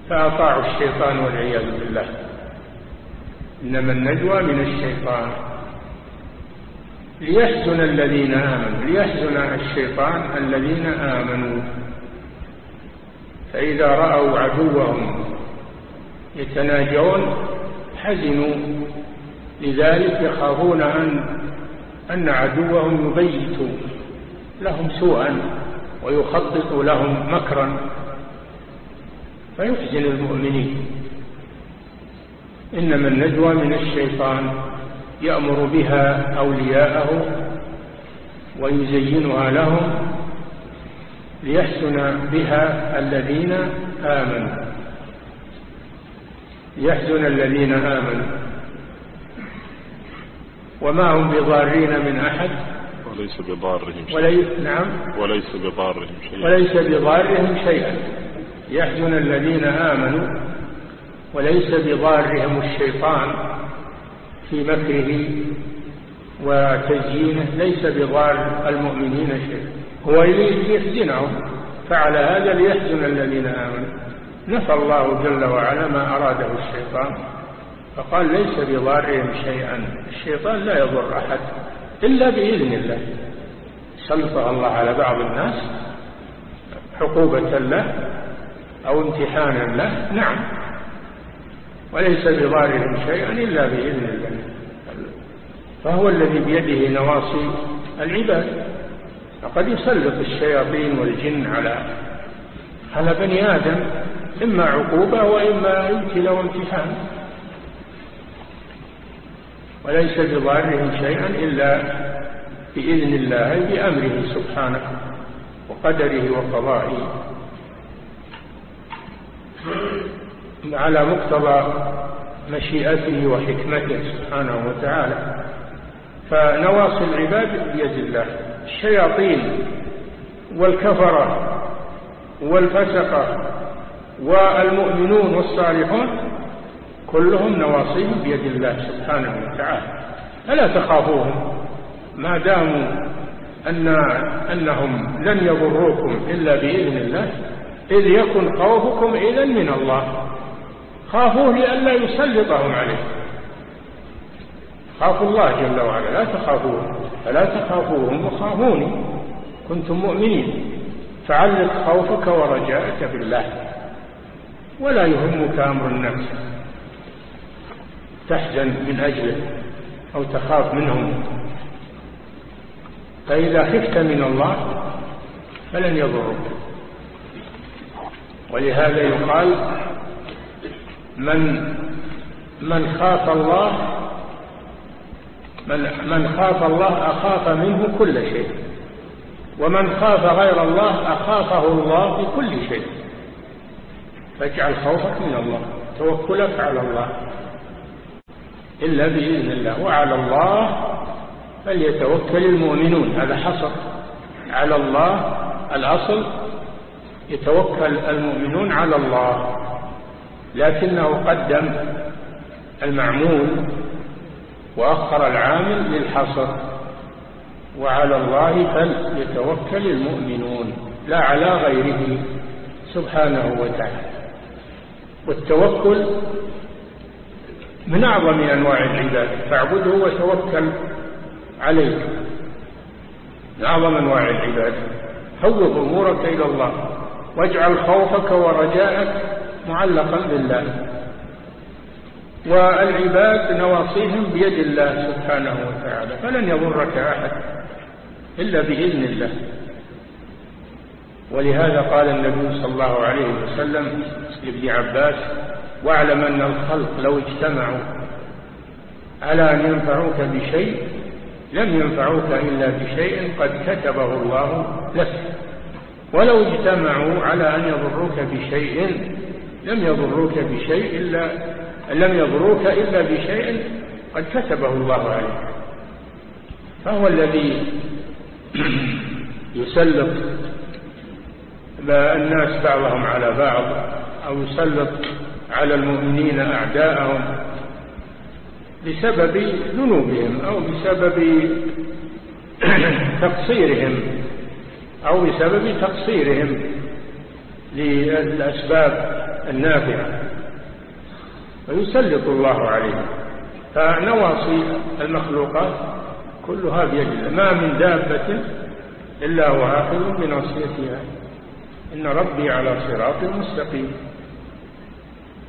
فأطاعوا الشيطان والعياذ بالله. إنما النجوى من الشيطان. ليحزن الذين آمنوا ليحزن الشيطان الذين آمنوا. فإذا رأوا عدوهم يتناجون حزنوا. لذلك يخافون أن أن عدوهم يبيت لهم سوءا ويخطط لهم مكرا. فيحزن المؤمنين. إنما النجوى من الشيطان يأمر بها أولياءه ويزينها لهم ليحسن بها الذين آمنوا. يحزن الذين آمنوا. وما هم بضارين من أحد. وليس بضارهم شيئا. وليس نعم. وليس بضارهم شيئا. وليس بضارهم شيئا. يحزن الذين آمنوا. وليس بضارهم الشيطان في مكره وتزيينه ليس بضار المؤمنين شيئا هو ليحزنهم فعل هذا ليحزن الذين آمنوا. نفى الله جل وعلا ما أراده الشيطان فقال ليس بضارهم شيئا. الشيطان لا يضر أحد إلا بإذن الله. سلطه الله على بعض الناس عقوبة له أو امتحانا له. نعم. وليس بضارهم شيئا إلا بإذن الله. فهو الذي بيده نواصي العباد. فقد يسلط الشياطين والجن على على بني آدم إما عقوبة وإما ابتلاء وامتحان. وليس بضارهم شيئا إلا بإذن الله بأمره سبحانه وقدره وقضائه. على مقتضى مشيئته وحكمته سبحانه وتعالى. فنواصي العباد بيد الله. الشياطين والكفرة والفسقة والمؤمنون والصالحون كلهم نواصيهم بيد الله سبحانه وتعالى. فلا تخافوهم؟ ما داموا أن أنهم لن يضروكم إلا بإذن الله إذ يكن خوفكم إذا من الله. خافوه لئلا يسلطهم عليه. خافوا الله جل وعلا. لا تخافوهم فلا تخافوهم وخافوني كنتم مؤمنين. فعلق خوفك ورجاءك بالله. ولا يهمك أمر النفس. تحزن من أجله أو تخاف منهم فإذا خفت من الله فلن يضرك. ولهذا يقال من من خاف الله من من خاف الله أخاف منه كل شيء ومن خاف غير الله أخافه الله بكل شيء. فاجعل خوفك من الله توكلك على الله. إلا بإذن الله وعلى الله فليتوكل المؤمنون. هذا حصر. على الله الأصل يتوكل المؤمنون على الله. لكنه قدم المعمول وأخر العامل للحصر. وعلى الله فليتوكل المؤمنون لا على غيره سبحانه وتعالى. والتوكل من أعظم أنواع العباد. فاعبده وتوكل عليه من أعظم أنواع العباد. فوض أمورك إلى الله واجعل خوفك ورجاءك معلقا بالله والعباد نواصيهم بيد الله سبحانه وتعالى فلن يضرك أحد إلا بإذن الله. ولهذا قال النبي صلى الله عليه وسلم لابن عباس واعلم أن الخلق لو اجتمعوا على أن ينفعوك بشيء؟ لم ينفعوك إلا بشيء قد كتبه الله لك. ولو اجتمعوا على أن يضروك بشيء لم يضروك بشيء إلا لم يضروك إلا بشيء قد كتبه الله عليك. فهو الذي (clears throat) يسلط الناس بعضهم على بعض أو يسلط على المؤمنين أعداءهم بسبب ذنوبهم أو بسبب (clears throat) تقصيرهم أو بسبب تقصيرهم للأسباب النافعة. ويسلط الله عليهم فنواصي المخلوقات كلها بيد الله ما من دابة إلا هو آخذ بناصيتها إن ربي على صراط مستقيم.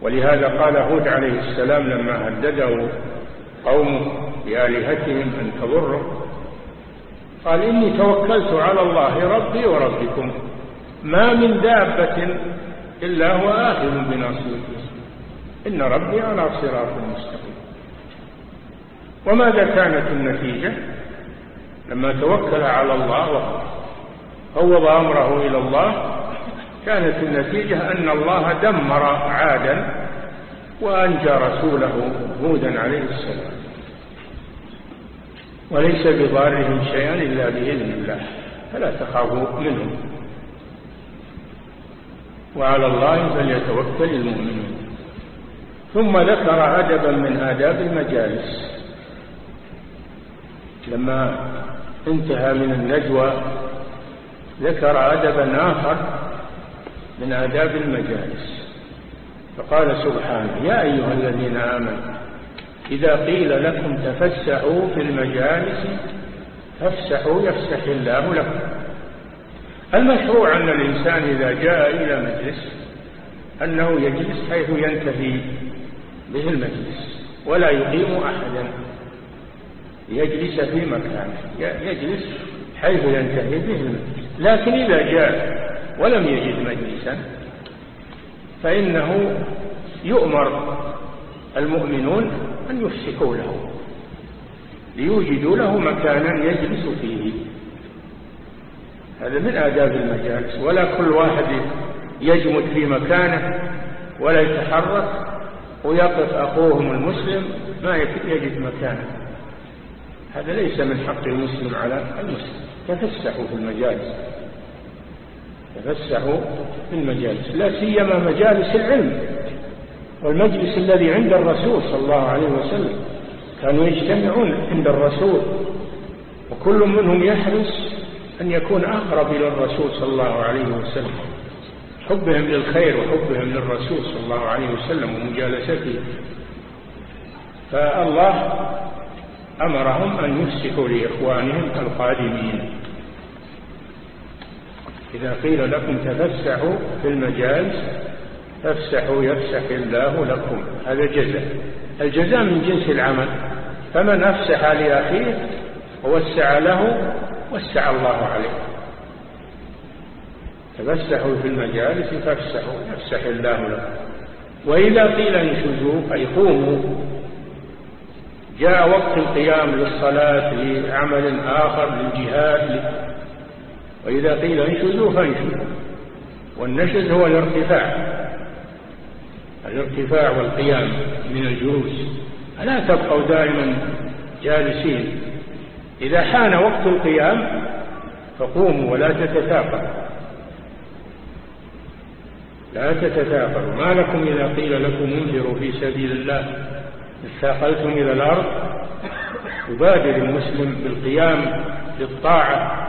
ولهذا قال هود عليه السلام لما هدده قومه بآلهتهم أن تضره قال إني توكلت على الله ربي وربكم. ما من دابة إلا هو آخذ بناصيته إن ربي على صراط مستقيم. وماذا كانت النتيجة؟ لما توكل على الله وفوض أمره إلى الله كانت النتيجة أن الله دمر عادا وأنجى رسوله هودا عليه السلام. وليس بضارهم شيئا إلا بإذن الله فلا تخافوا منهم. وعلى الله فليتوكل المؤمنون. ثم ذكر أدبا من آداب المجالس. لما انتهى من النجوى ذكر أدبا آخر من آداب المجالس. فقال سبحانه يا أيها الذين آمنوا إذا قيل لكم تفسحوا في المجالس فافسحوا يفسح الله لكم. المشروع أن الإنسان إذا جاء إلى مجلس أنه يجلس حيث ينتهي به المجلس ولا يقيم أحدا. يجلس في مكانه يجلس حيث ينتهي به المجلس. لكن إذا جاء ولم يجد مجلسا فإنه يؤمر المؤمنون أن يفسحوا له ليوجدوا له مكانا يجلس فيه. هذا من آداب المجالس ولا كل واحد يجمد في مكانه ولا يتحرك ويقف أخوهم المسلم ما يجد مكانه. هذا ليس من حق المسلم على المسلم. تفسحوا في المجالس. تفسحوا في المجالس. لا سيما مجالس العلم. والمجلس الذي عند الرسول صلى الله عليه وسلم كانوا يجتمعون عند الرسول وكل منهم يحرص أن يكون أقرب إلى الرسول صلى الله عليه وسلم. حبهم للخير وحبهم للرسول صلى الله عليه وسلم ومجالسته. فالله أمرهم أن يفسحوا لإخوانهم القادمين. إذا قيل لكم تفسحوا في المجالس فافسحوا يفسح الله لكم. هذا جزاء الجزاء من جنس العمل. فمن أفسح لأخيه ووسع له وسع الله عليه تفسحوا في المجالس فافسحوا يفسح الله لكم. وإذا قيل انشزوا أي قوموا جاء وقت القيام للصلاة لعمل آخر للجهاد وإذا قيل انشزوا فانشزوا والنشز هو الارتفاع. الارتفاع والقيام من الجلوس. لا تبقوا دائما جالسين. إذا حان وقت القيام فقوموا ولا تتثاقلوا لا تتثاقلوا ما لكم إذا قيل لكم انفروا في سبيل الله اثاقلتم إلى الأرض؟ يبادر المسلم بالقيام للطاعة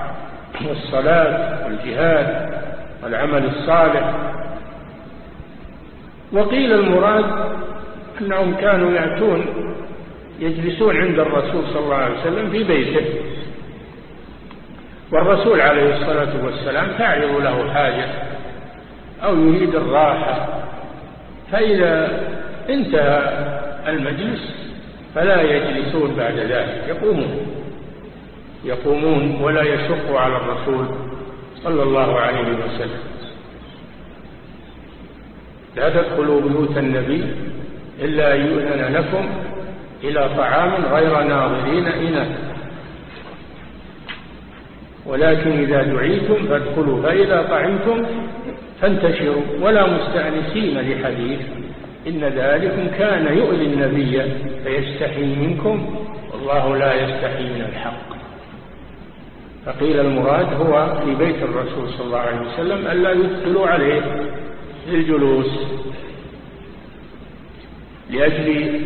والصلاة والجهاد والعمل الصالح. وقيل المراد أنهم كانوا يأتون يجلسون عند الرسول صلى الله عليه وسلم في بيته. والرسول عليه الصلاة والسلام تعرض له حاجة أو يريد الراحة فإذا انتهى المجلس فلا يجلسون بعد ذلك يقومون يقومون ولا يشق على الرسول صلى الله عليه وسلم. لا تدخلوا بيوت النبي إلا يؤذن لكم إلى طعام غير ناظرين إناث ولكن إذا دعيتم فادخلوا فإذا طعمتم فانتشروا ولا مستأنسين لحديث. إن ذلكم كان يؤذي النبي فيستحي منكم والله لا يستحي من الحق. فقيل المراد هو في بيت الرسول صلى الله عليه وسلم ألا يدخلوا عليه للجلوس. لأجل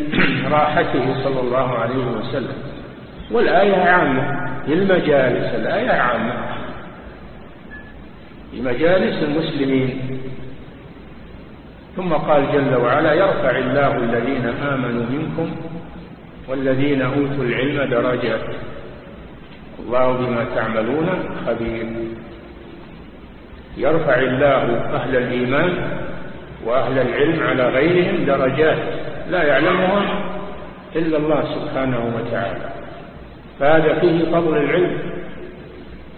راحته صلى الله عليه وسلم. والآية عامة. للمجالس الآية عامة. لمجالس المسلمين. ثم قال جل وعلا يرفع الله الذين آمنوا منكم والذين أوتوا العلم درجات. الله بما تعملون خبير. يرفع الله أهل الإيمان وأهل العلم على غيرهم درجات. لا يعلمها إلا الله سبحانه وتعالى. فهذا فيه فضل العلم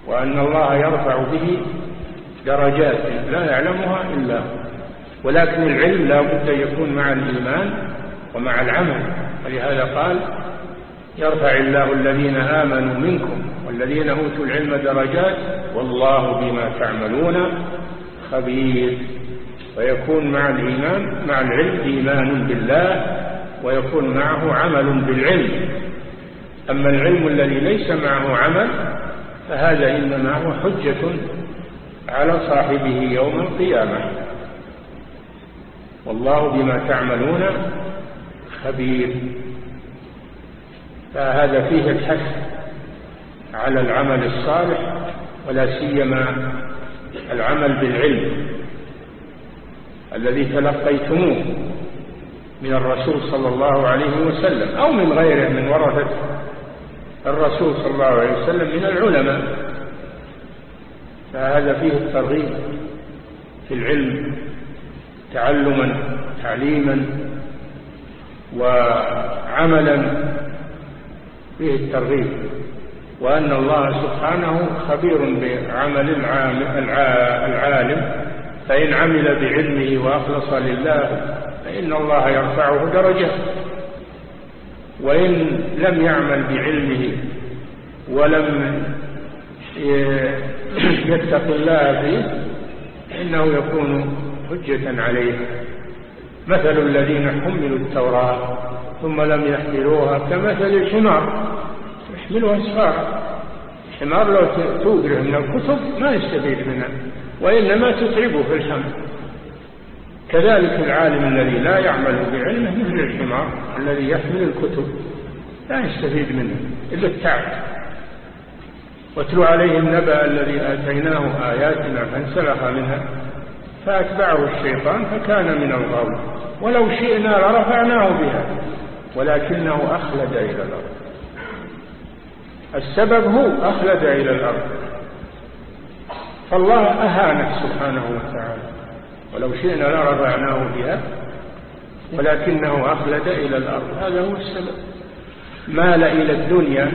وأن الله يرفع به درجات لا يعلمها إلا هو. ولكن العلم لا بد يكون مع الإيمان ومع العمل. ولهذا قال يرفع الله الذين آمنوا منكم والذين أوتوا العلم درجات والله بما تعملون خبير. ويكون مع الإيمان مع العلم إيمان بالله ويكون معه عمل بالعلم. أما العلم الذي ليس معه عمل فهذا إنما هو حجة على صاحبه يوم القيامة. والله بما تعملون خبير. فهذا فيه الحث على العمل الصالح ولا سيما العمل بالعلم الذي تلقيتموه. من الرسول صلى الله عليه وسلم أو من غيره من ورثة الرسول صلى الله عليه وسلم من العلماء. فهذا فيه الترغيب في العلم تعلما تعليما وعملا فيه الترغيب. وأن الله سبحانه خبير بعمل العالم فإن عمل بعلمه وأخلص لله فإن الله يرفعه درجة. وإن لم يعمل بعلمه ولم (clears throat) يتق الله فيه إنه يكون حجة عليه. مثل الذين حملوا التوراة ثم لم يحملوها كمثل الحمار. يحملها أسفار. الحمار لو تودره من الكتب ما يستفيد منها وإنما تتعبه في الحمل. كذلك العالم الذي لا يعمل بعلمه مثل الحمار الذي يحمل الكتب لا يستفيد منه إلا التعب. واتلو عليهم نبأ الذي آتيناه آياتنا فانسلخ منها فأتبعه الشيطان فكان من الغاوين. ولو شئنا لرفعناه بها ولكنه أخلد إلى الأرض. السبب هو أخلد إلى الأرض. فالله أهانه سبحانه وتعالى. ولو شئنا لرفعناه بها ولكنه أخلد إلى الأرض. هذا هو السبب. مال إلى الدنيا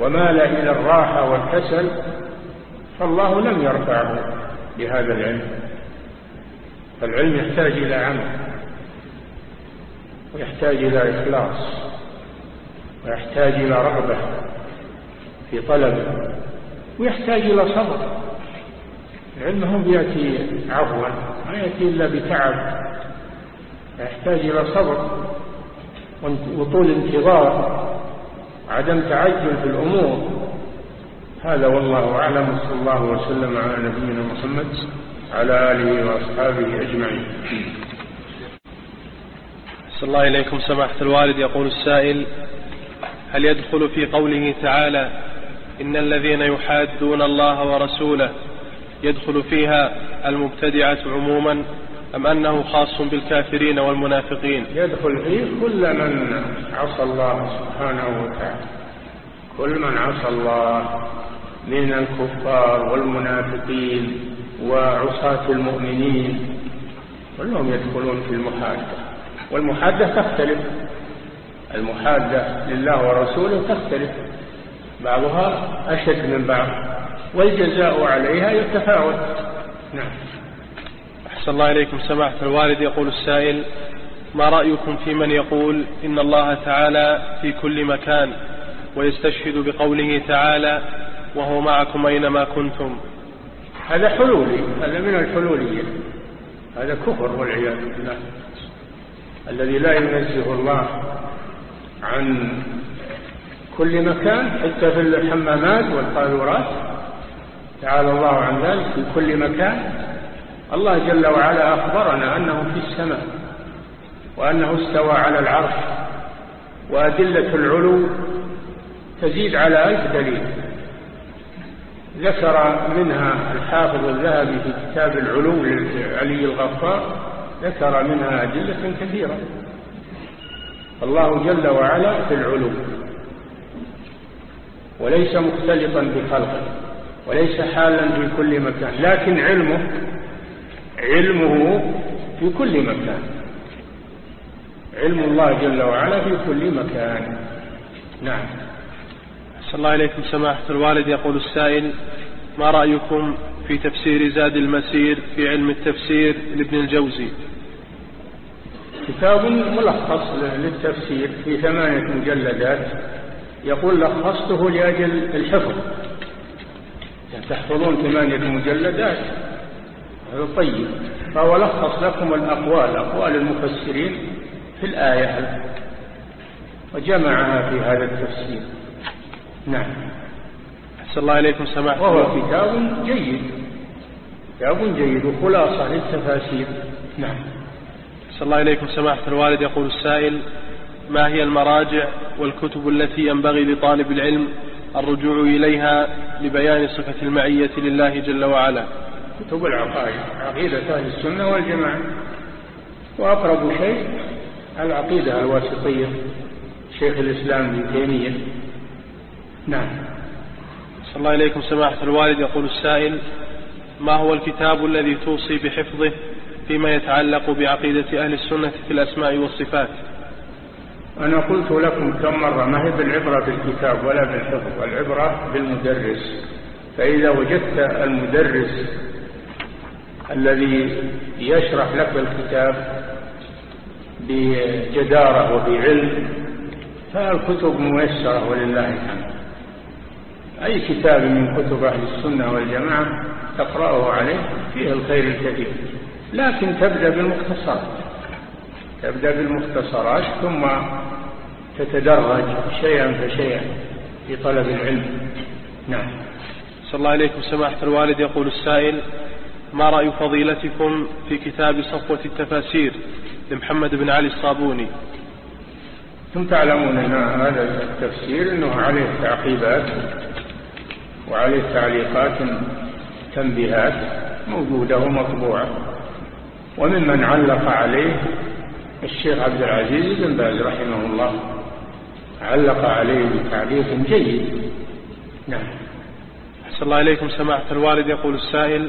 ومال إلى الراحة والكسل فالله لم يرفعه بهذا العلم. فالعلم يحتاج إلى عمل ويحتاج إلى إخلاص ويحتاج إلى رغبة في طلبه ويحتاج إلى صبر. العلم هم يأتي عفوا ما يأتي إلا بتعب يحتاج إلى صبر وطول انتظار عدم تعجل في الأمور. هذا والله أعلم صلى الله وسلم على نبينا محمد على آله وأصحابه أجمعين. صلى الله إليكم سماحة الوالد. يقول السائل هل يدخل في قوله تعالى إن الذين يحادون الله ورسوله يدخل فيها المبتدعة عموما أم أنه خاص بالكافرين والمنافقين؟ يدخل فيه كل من عصى الله سبحانه وتعالى. كل من عصى الله من الكفار والمنافقين وعصاة المؤمنين. كلهم يدخلون في المحادة والمحادة تختلف. المحادة لله ورسوله تختلف. بعضها أشد من بعض. والجزاء عليها يتفاوت. نعم. أحسن الله إليكم. سماحة الوالد يقول السائل ما رأيكم في من يقول إن الله تعالى في كل مكان ويستشهد بقوله تعالى وهو معكم أينما كنتم هذا حلولي. هذا من الحلولية. هذا كفر والعياذ بالله. الذي لا ينزه الله عن كل مكان حتى في الحمامات والقاذورات. تعالى الله عن ذلك في كل مكان. الله جل وعلا أخبرنا أنه في السماء وأنه استوى على العرش وأدلة العلو تزيد على ألف دليل. ذكر منها الحافظ الذهبي في كتاب العلو لعلي الغفار ذكر منها أدلة كثيرة. الله جل وعلا في العلو وليس مختلطا بخلقه. وليس حالا في كل مكان لكن علمه علمه في كل مكان. علم الله جل وعلا في كل مكان. نعم. صلى الله عليكم سماحة الوالد. يقول السائل ما رأيكم في تفسير زاد المسير في علم التفسير لابن الجوزي؟ كتاب ملخص للتفسير في ثمانية مجلدات يقول لخصته لأجل الحفظ. تحفظون ثمانية مجلدات. هذا طيب. فهو لخص لكم الأقوال أقوال المفسرين في الآية. وجمعها في هذا التفسير. نعم. أحسن الله إليكم سماحة وهو كتاب جيد. كتاب جيد وخلاصة للتفاسير. نعم. أحسن الله إليكم سماحة الوالد. يقول السائل ما هي المراجع والكتب التي ينبغي لطالب العلم الرجوع إليها لبيان صفة المعية لله جل وعلا. كتب العقائد عقيدة أهل السنة والجماعة. وأقرب شيء العقيدة الواسطية شيخ الإسلام ابن تيمية. نعم. صلى الله إليكم سماحة الوالد. يقول السائل ما هو الكتاب الذي توصي بحفظه فيما يتعلق بعقيدة أهل السنة في الأسماء والصفات؟ أنا قلت لكم كم مرة ما هي بالعبرة بالكتاب ولا بالحفظ العبرة بالمدرس. فإذا وجدت المدرس الذي يشرح لك الكتاب بجدارة وبعلم فالكتب ميسرة ولله الحمد. أي كتاب من كتب أهل السنة والجماعة تقرأه عليه فيه الخير الكثير. لكن تبدأ بالمختصرات تبدأ بالمختصرات ثم تتدرج شيئا فشيئا في طلب العلم. نعم. صلى الله عليكم. سماحة الوالد يقول السائل ما رأي فضيلتكم في كتاب صفوة التفاسير لمحمد بن علي الصابوني؟ ثم تعلمون أن هذا التفسير أنه عليه تعقيبات وعليه تعليقات تنبيهات موجودة ومطبوعة. وممن علق عليه الشيخ عبد العزيز بن باز رحمه الله. علق عليه بتعليق جيد. نعم. أحسن الله إليكم. سماحة الوالد يقول السائل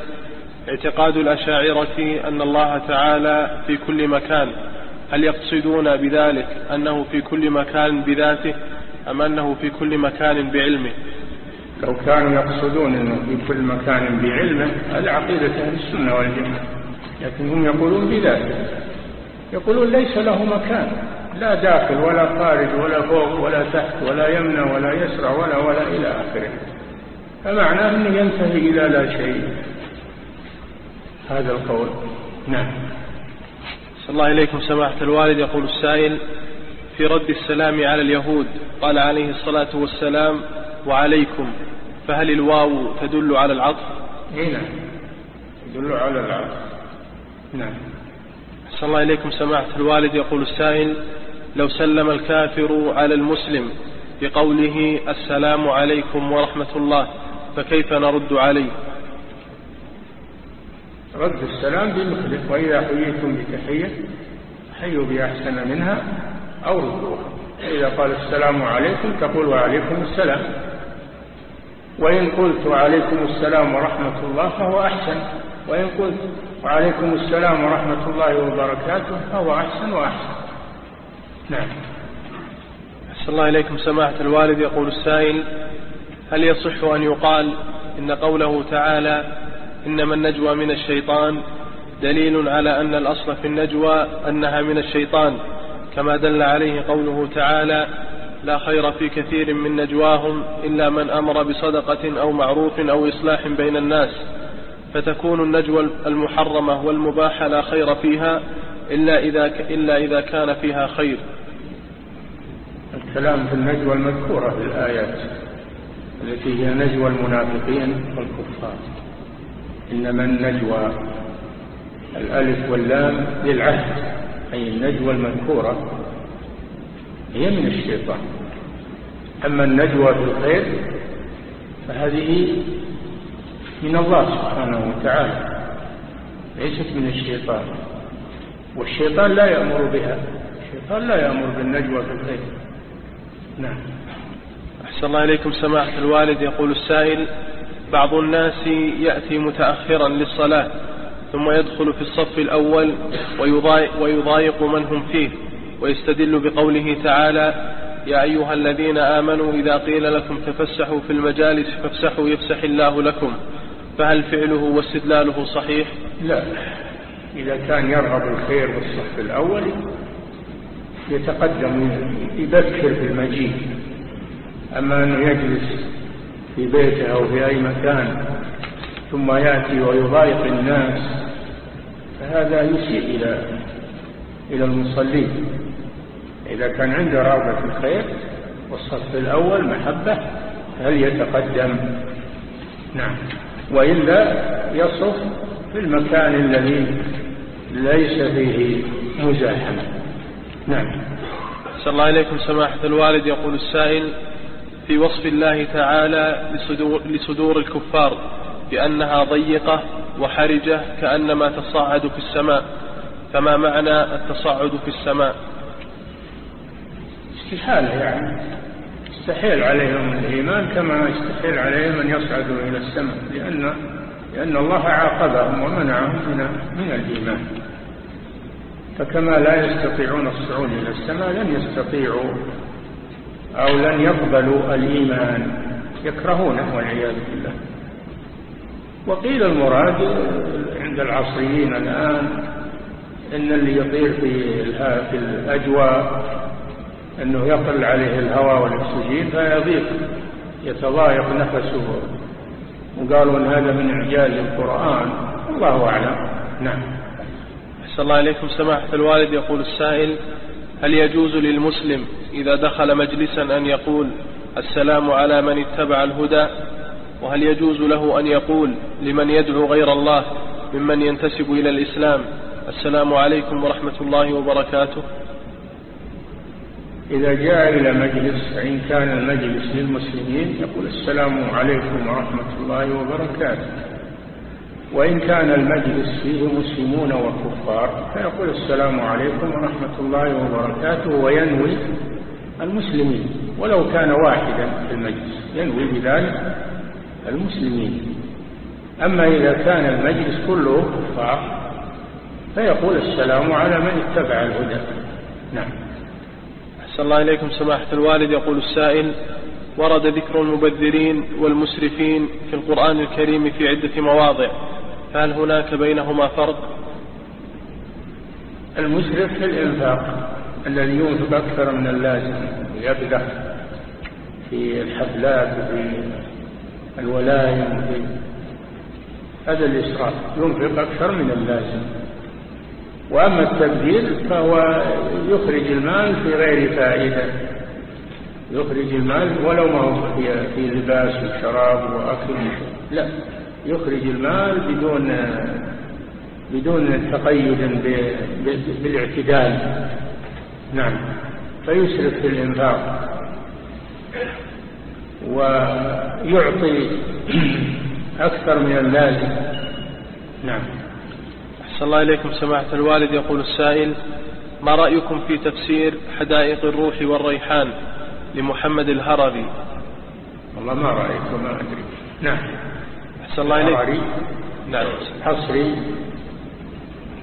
اعتقاد الأشاعرة أن الله تعالى في كل مكان هل يقصدون بذلك أنه في كل مكان بذاته أم أنه في كل مكان بعلمه؟ لو كانوا يقصدون أنه في كل مكان بعلمه هذا عقيدة أهل السنة والجماعة لكن هم يقولون بذاته. يقولون ليس له مكان. لا داخل ولا خارج ولا فوق ولا تحت ولا يمنى ولا يسرى ولا ولا إلى آخره. فمعناه أنه ينتهي إلى لا شيء. هذا القول. نعم. صلى الله إليكم سماحة الوالد. يقول السائل في رد السلام على اليهود قال عليه الصلاة والسلام وعليكم. فهل الواو تدل على العطف؟ اي نعم. تدل على العطف. نعم. صلى الله إليكم سماحة الوالد. يقول السائل لو سلم الكافر على المسلم بقوله السلام عليكم ورحمة الله فكيف نرد عليه؟ رد السلام بمثله وإذا حييتم بتحية حيوا بأحسن منها أو ردوها. إذا قال السلام عليكم تقول وعليكم السلام. وإن قلت وعليكم السلام ورحمة الله فهو أحسن. وإن قلت وعليكم السلام ورحمة الله وبركاته فهو أحسن وأحسن. نعم. أحسن الله إليكم. سماحة الوالد يقول السائل هل يصح أن يقال إن قوله تعالى إنما النجوى من الشيطان دليل على أن الأصل في النجوى أنها من الشيطان؟ كما دل عليه قوله تعالى لا خير في كثير من نجواهم إلا من أمر بصدقة أو معروف أو إصلاح بين الناس. فتكون النجوى المحرمة والمباحة لا خير فيها إلا إذا, إلا إذا كان فيها خير. الكلام في النجوى المذكورة في الآيات التي هي نجوى المنافقين والكفار. إنما النجوى الألف واللام للعهد أي النجوى المذكورة هي من الشيطان. أما النجوى في الخير فهذه من الله سبحانه وتعالى ليست من الشيطان. والشيطان لا يأمر بها الشيطان لا يأمر بالنجوى في الخير. نعم. أحسن الله إليكم سماحة الوالد. يقول السائل بعض الناس يأتي متأخرا للصلاة ثم يدخل في الصف الأول ويضايق, ويضايق من هم فيه ويستدل بقوله تعالى يا أيها الذين آمنوا إذا قيل لكم تفسحوا في المجالس فافسحوا يفسح الله لكم. فهل فعله واستدلاله صحيح؟ لا. إذا كان يرغب الخير بالصف الأول يتقدم يبكر في المجيء أما أنه يجلس في بيته أو في أي مكان ثم يأتي ويضايق الناس فهذا يسيء إلى إلى المصلين. إذا كان عنده رغبة في الخير والصف الأول محبة هل يتقدم؟ نعم. وإلا يصف في المكان الذي ليس فيه مزاحمة. نعم. صلى الله عليكم سماحة الوالد يقول السائل في وصف الله تعالى لصدور, لصدور الكفار بأنها ضيقة وحرجة كأنما تصعد في السماء فما معنى التصعد في السماء؟ استحالة يعني. يستحيل عليهم الإيمان كما يستحيل عليهم أن يصعدوا إلى السماء لأن لأن الله عاقبهم ومنعهم من من الإيمان. فكما لا يستطيعون الصعود إلى السماء لن يستطيعوا أو لن يقبلوا الإيمان. يكرهونه والعياذ بالله. وقيل المراد عند العصريين الآن إن اللي يطير في الأجواء أنه يقل عليه الهواء والأكسجين فيضيق يتضايق نفسه. وقالوا أن هذا من إعجاز القرآن. الله أعلم. نعم. أحسن الله إليكم سماحة الوالد يقول السائل هل يجوز للمسلم إذا دخل مجلسا أن يقول السلام على من اتبع الهدى؟ وهل يجوز له أن يقول لمن يدعو غير الله ممن ينتسب إلى الإسلام السلام عليكم ورحمة الله وبركاته؟ إذا جاء إلى مجلس فإن كان المجلس للمسلمين يقول السلام عليكم ورحمة الله وبركاته. وإن كان المجلس فيه مسلمون وكفار فيقول السلام عليكم ورحمة الله وبركاته وينوي المسلمين. ولو كان واحدا في المجلس ينوي بذلك المسلمين. أما إذا كان المجلس كله كفار فيقول السلام على من اتبع الهدى. نعم. أحسن الله إليكم سماحة الوالد. يقول السائل ورد ذكر المبذرين والمسرفين في القرآن الكريم في عدة مواضع. فهل هناك بينهما فرق؟ المسرف في الإنفاق الذي ينفق أكثر من اللازم يبدأ في الحفلات وفي الولايم وفي هذا الإسراف ينفق أكثر من اللازم. وأما التبذير فهو يخرج المال في غير فائدة. يخرج المال ولو ما هو في لباس وشراب وأكل. لا. يخرج المال بدون بدون تقيد بالاعتدال. نعم. فيسرف في الإنفاق. ويعطي أكثر من اللازم نعم. أحسن الله إليكم سماحة الوالد. يقول السائل ما رأيكم في تفسير حدائق الروح والريحان لمحمد الهرري والله ما رأيت وما أدري. نعم. أحسن الله إليكم نعم. حصري.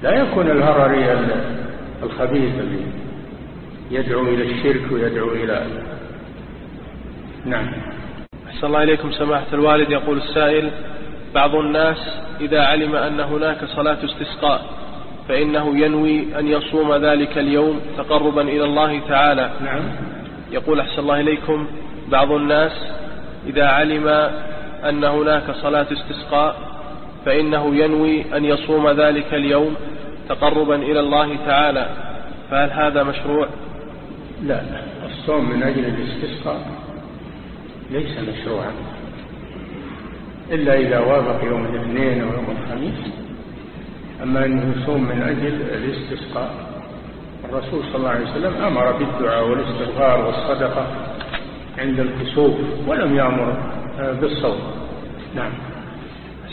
لا يكون الهرري الخبيث اللي يدعو إلى الشرك ويدعو إلى نعم. أحسن الله إليكم سماحة الوالد. يقول السائل بعض الناس إذا علم أن هناك صلاة استسقاء فإنه ينوي أن يصوم ذلك اليوم تقربا إلى الله تعالى. نعم. يقول أحسن الله إليكم بعض الناس إذا علم أن هناك صلاة استسقاء فإنه ينوي أن يصوم ذلك اليوم تقربا إلى الله تعالى. فهل هذا مشروع؟ لا الصوم من أجل الاستسقاء ليس مشروعا. إلا إذا وافق يوم الاثنين أو يوم الخميس. أما أنه يصوم من أجل الاستسقاء الرسول صلى الله عليه وسلم أمر بالدعاء والاستغفار والصدقة عند الكسوف ولم يأمر بالصوم نعم.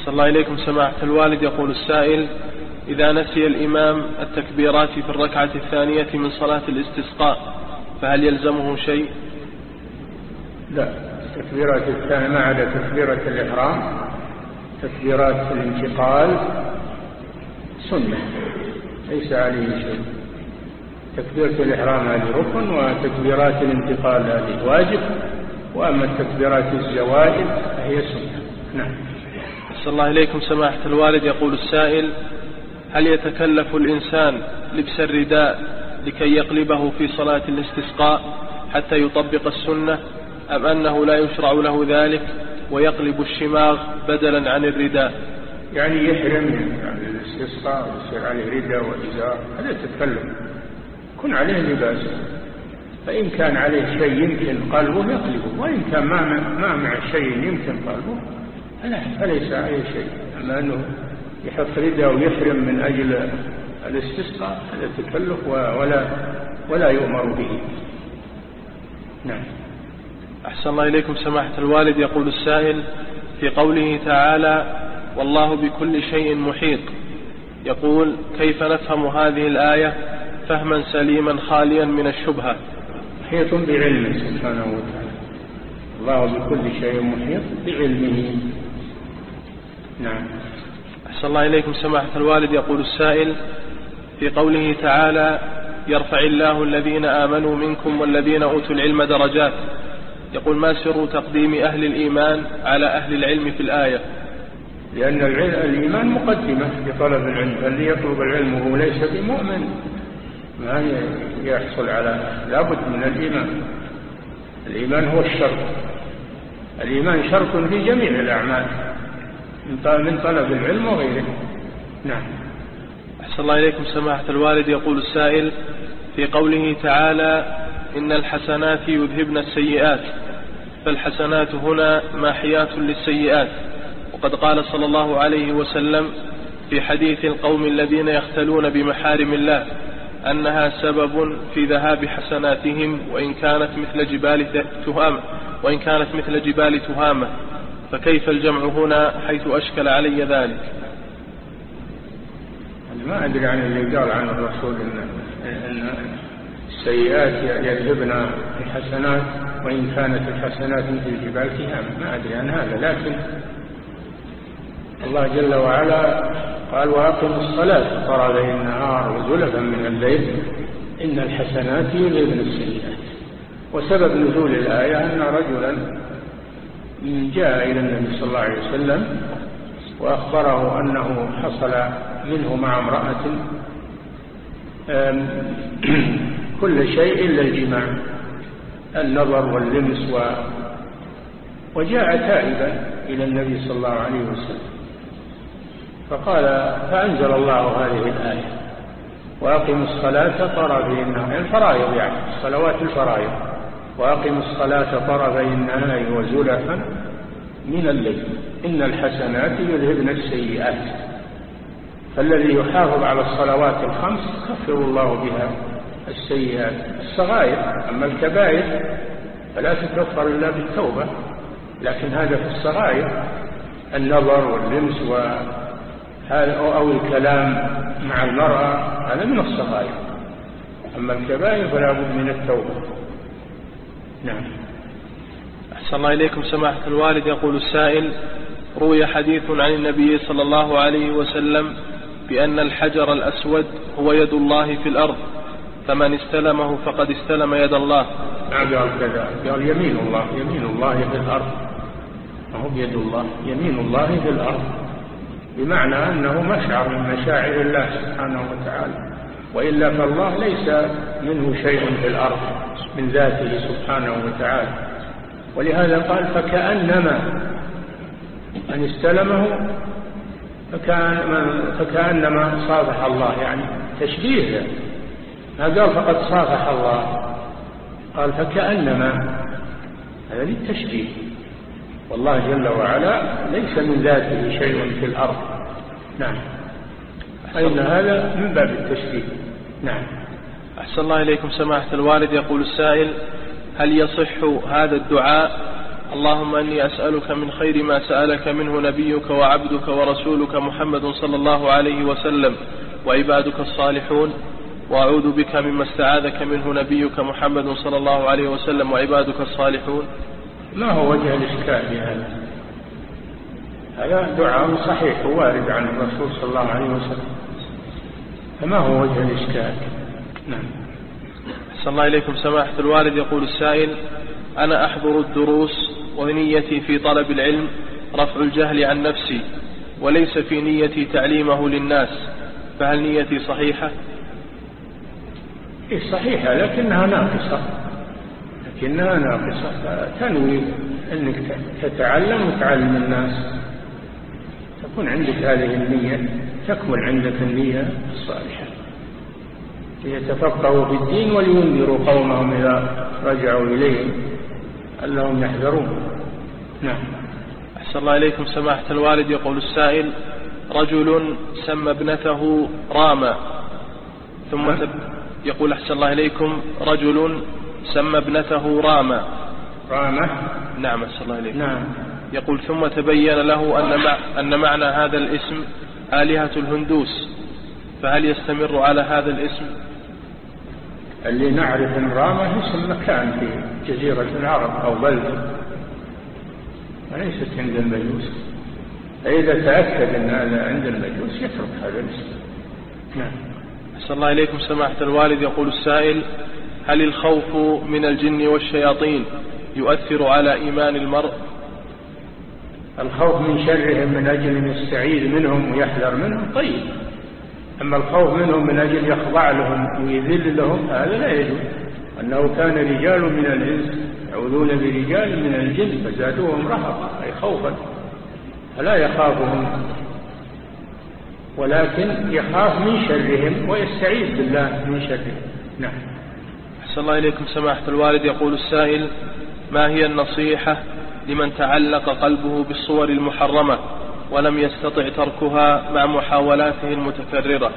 صلى الله إليكم. سماحة الوالد يقول السائل إذا نسي الإمام التكبيرات في الركعة الثانية من صلاة الاستسقاء فهل يلزمه شيء؟ لا. تكبيرات الثانية ما عدا تكبيرة الإحرام تكبيرات الانتقال سنة ليس عليه شيء. تكبيرة الإحرام هذه ركن وتكبيرات الانتقال هذه واجب. وأما التكبيرات الزوائد فهي سنة. نعم. صلى الله إليكم سماحة الوالد. يقول السائل هل يتكلف الإنسان لبس الرداء لكي يقلبه في صلاة الاستسقاء حتى يطبق السنة أم أنه لا يشرع له ذلك ويقلب الشماغ بدلا عن الرداء؟ يعني يحرم يعني الاستسقاء ويصير عليه رداء وإزار هذا تتكلف كن عليه لباس فإن كان عليه شيء يمكن قلبه يقلبه وإن كان ما ما مع شيء يمكن قلبه فليس عليه شيء. أما أنه يحط رداء ويحرم من أجل الاستسقاء هذا تكلف ولا ولا يؤمر به. نعم. أحسن الله إليكم سماحة الوالد. يقول السائل في قوله تعالى والله بكل شيء محيط يقول كيف نفهم هذه الآية فهما سليما خاليا من الشبهة؟ محيط بعلمه سبحانه وتعالى. الله بكل شيء محيط بعلمه. نعم. أحسن الله إليكم سماحة الوالد. يقول السائل في قوله تعالى يرفع الله الذين آمنوا منكم والذين أوتوا العلم درجات. يقول ما سر تقديم أهل الإيمان على أهل العلم في الآية؟ لأن الإيمان مقدمة لطلب العلم. فاللي يطلب العلم وهو ليس بمؤمن. ما يحصل على لابد من الإيمان. الإيمان هو الشرط. الإيمان شرط في جميع الأعمال من طلب العلم وغيره. نعم. أحسن الله إليكم سماحة الوالد. يقول السائل في قوله تعالى إن الحسنات يذهبن السيئات. فالحسنات هنا ماحيات للسيئات. وقد قال صلى الله عليه وسلم في حديث القوم الذين يختلون بمحارم الله أنها سبب في ذهاب حسناتهم وإن كانت مثل جبال تهامة وإن كانت مثل جبال تهامة. فكيف الجمع هنا حيث أشكل علي ذلك؟ ما أدري عن اللي قال عن الرسول إن, إن السيئات يذهبن الحسنات وإن كانت الحسنات مثل جبال تهامة. ما أدري عن هذا لكن الله جل وعلا قال وأقم الصلاة طرفي النهار وزلفا من الليل إن الحسنات يذهبن السيئات. وسبب نزول الآية أن رجلا جاء إلى النبي صلى الله عليه وسلم وأخبره أنه حصل منه مع امرأة (clears throat) كل شيء إلا الجماع النظر واللمس و وجاء تائبا إلى النبي صلى الله عليه وسلم. فقال فأنزل الله هذه الآية. وأقم الصلاة طرفي النهار. يعني الفرائض يعني الصلوات الفرائض. وأقم الصلاة طرفي النهار وزلفا من الليل. إن الحسنات يذهبن السيئات. فالذي يحافظ على الصلوات الخمس يكفر الله بها السيئات. الصغائر أما الكبائر فلا تكفر إلا بالتوبة. لكن هذا في الصغائر النظر واللمس و هذا أو الكلام مع المرأة هذا من الصغائر. أما الكبائر فلا بد من التوبة. نعم. أحسن الله إليكم. سماحة الوالد يقول السائل روي حديث عن النبي صلى الله عليه وسلم بأن الحجر الأسود هو يد الله في الأرض فمن استلمه فقد استلم يد الله. قال كذا. قال يمين الله يمين الله في الأرض. ما هو بيد الله؟ يمين الله في الأرض. بمعنى أنه مشعر من مشاعر الله سبحانه وتعالى. وإلا فالله ليس منه شيء في الأرض من ذاته سبحانه وتعالى. ولهذا قال فكأنما من استلمه فكان فكأنما صافح الله يعني تشبيه. ما قال فقد صافح الله قال فكأنما هذا للتشبيه. والله جل وعلا ليس من ذاته شيء في الأرض. نعم. فإن هذا؟ من باب التشبيه نعم. أحسن الله إليكم سماحة الوالد. يقول السائل هل يصح هذا الدعاء؟ اللهم أني أسألك من خير ما سألك منه نبيك وعبدك ورسولك محمد صلى الله عليه وسلم وعبادك الصالحون. وأعوذ بك مما استعاذك منه نبيك محمد صلى الله عليه وسلم وعبادك الصالحون. ما هو وجه الإشكال في هذا. هذا دعاء صحيح وارد عن الرسول صلى الله عليه وسلم. فما هو وجه الإشكال؟ نعم. صلى الله إليكم سماحة الوالد. يقول السائل أنا أحضر الدروس ونيتي في طلب العلم رفع الجهل عن نفسي وليس في نيتي تعليمه للناس. فهل نيتي صحيحة؟ إيه صحيحة لكنها ناقصة. لكنها ناقصة تنوي أنك تتعلم وتعلم الناس. تكون عندك هذه النية تكمل عندك النية الصالحة. ليتفقهوا في الدين ولينذروا قومهم إذا رجعوا إليهم أنهم يحذرون. نعم. أحسن الله إليكم. سماحة الوالد يقول السائل رجل سمى ابنته راما ثم نعم. يقول أحسن الله إليكم رجل سمى ابنته راما. رامة نعم أحسن الله إليكم نعم. يقول ثم تبين له أن, مع أن معنى هذا الاسم آلهة الهندوس. فهل يستمر على هذا الاسم؟ اللي نعرف إن رامة اسم مكان في جزيرة العرب أو بلدة وليست عند المجوس. فإذا تأكد أن هذا عند المجوس يترك هذا الاسم. نعم. أسأل الله إليكم سماحة الوالد. يقول السائل هل الخوف من الجن والشياطين يؤثر على إيمان المرء؟ الخوف من شرهم من أجل أن يستعيذ منهم ويحذر منهم؟ طيب. أما الخوف منهم من أجل يخضع لهم ويذل لهم هذا لا يجوز. أنه كان رجال من الإنس يعوذون برجال من الجن فزادوهم رهقا أي خوفا. فلا يخافهم. ولكن يخاف من شرهم ويستعيذ بالله من شرهم. نعم. أحسن الله إليكم سماحة الوالد. يقول السائل ما هي النصيحة لمن تعلق قلبه بالصور المحرمة ولم يستطع تركها مع محاولاته المتكررة؟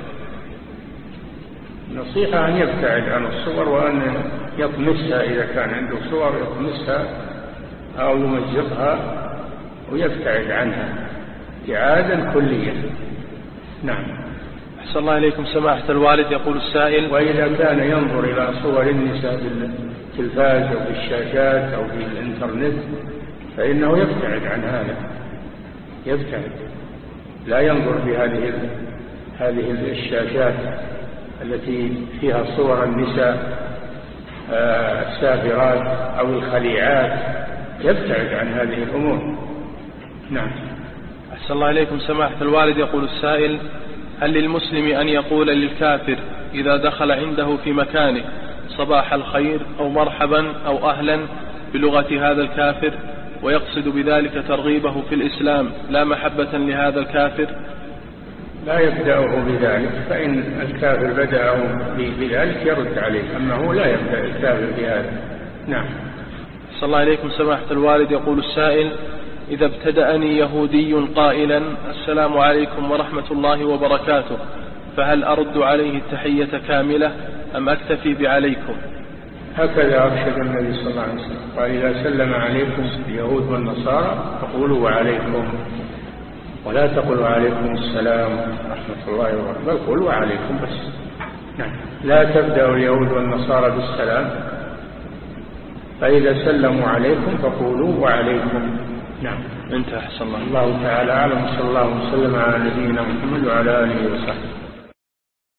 نصيحة أن يبتعد عن الصور وأن يطمسها إذا كان عنده صور يطمسها أو يمزقها ويبتعد عنها ابتعادا كليا نعم. أحسن الله إليكم سماحة الوالد يقول السائل وإذا كان ينظر إلى صور النساء بالتلفاز أو بالشاشات أو بالإنترنت فإنه يبتعد عن هذا. يبتعد. لا ينظر في هذه هذه الشاشات التي فيها صور النساء آه، السافرات أو الخليعات. يبتعد عن هذه الأمور. نعم. أحسن الله إليكم سماحة الوالد يقول السائل هل للمسلم أن يقول للكافر إذا دخل عنده في مكانه صباح الخير أو مرحبا أو أهلا بلغة هذا الكافر ويقصد بذلك ترغيبه في الإسلام لا محبة لهذا الكافر؟ لا يبدأه بذلك فإن الكافر بدأه بذلك يرد عليه أما هو لا يبدأ الكافر بهذا. نعم. صلى الله عليكم سماحة الوالد يقول السائل إذا ابتدأني يهودي قائلا السلام عليكم ورحمة الله وبركاته. فهل أرد عليه التحية كاملة أم أكتفي بعليكم؟ هكذا أرشد النبي صلى الله عليه وسلم. قال إذا سلم عليكم اليهود والنصارى فقولوا وعليكم. ولا تقولوا عليكم السلام ورحمة الله وبركاته بل قولوا وعليكم بس. نعم لا تبدأ اليهود والنصارى بالسلام. فإذا سلموا عليكم فقولوا وعليكم. نعم. انتهى حسن الله. الله تعالى أعلم صلى الله وسلم على نبينا محمد وعلى آله وصحبه.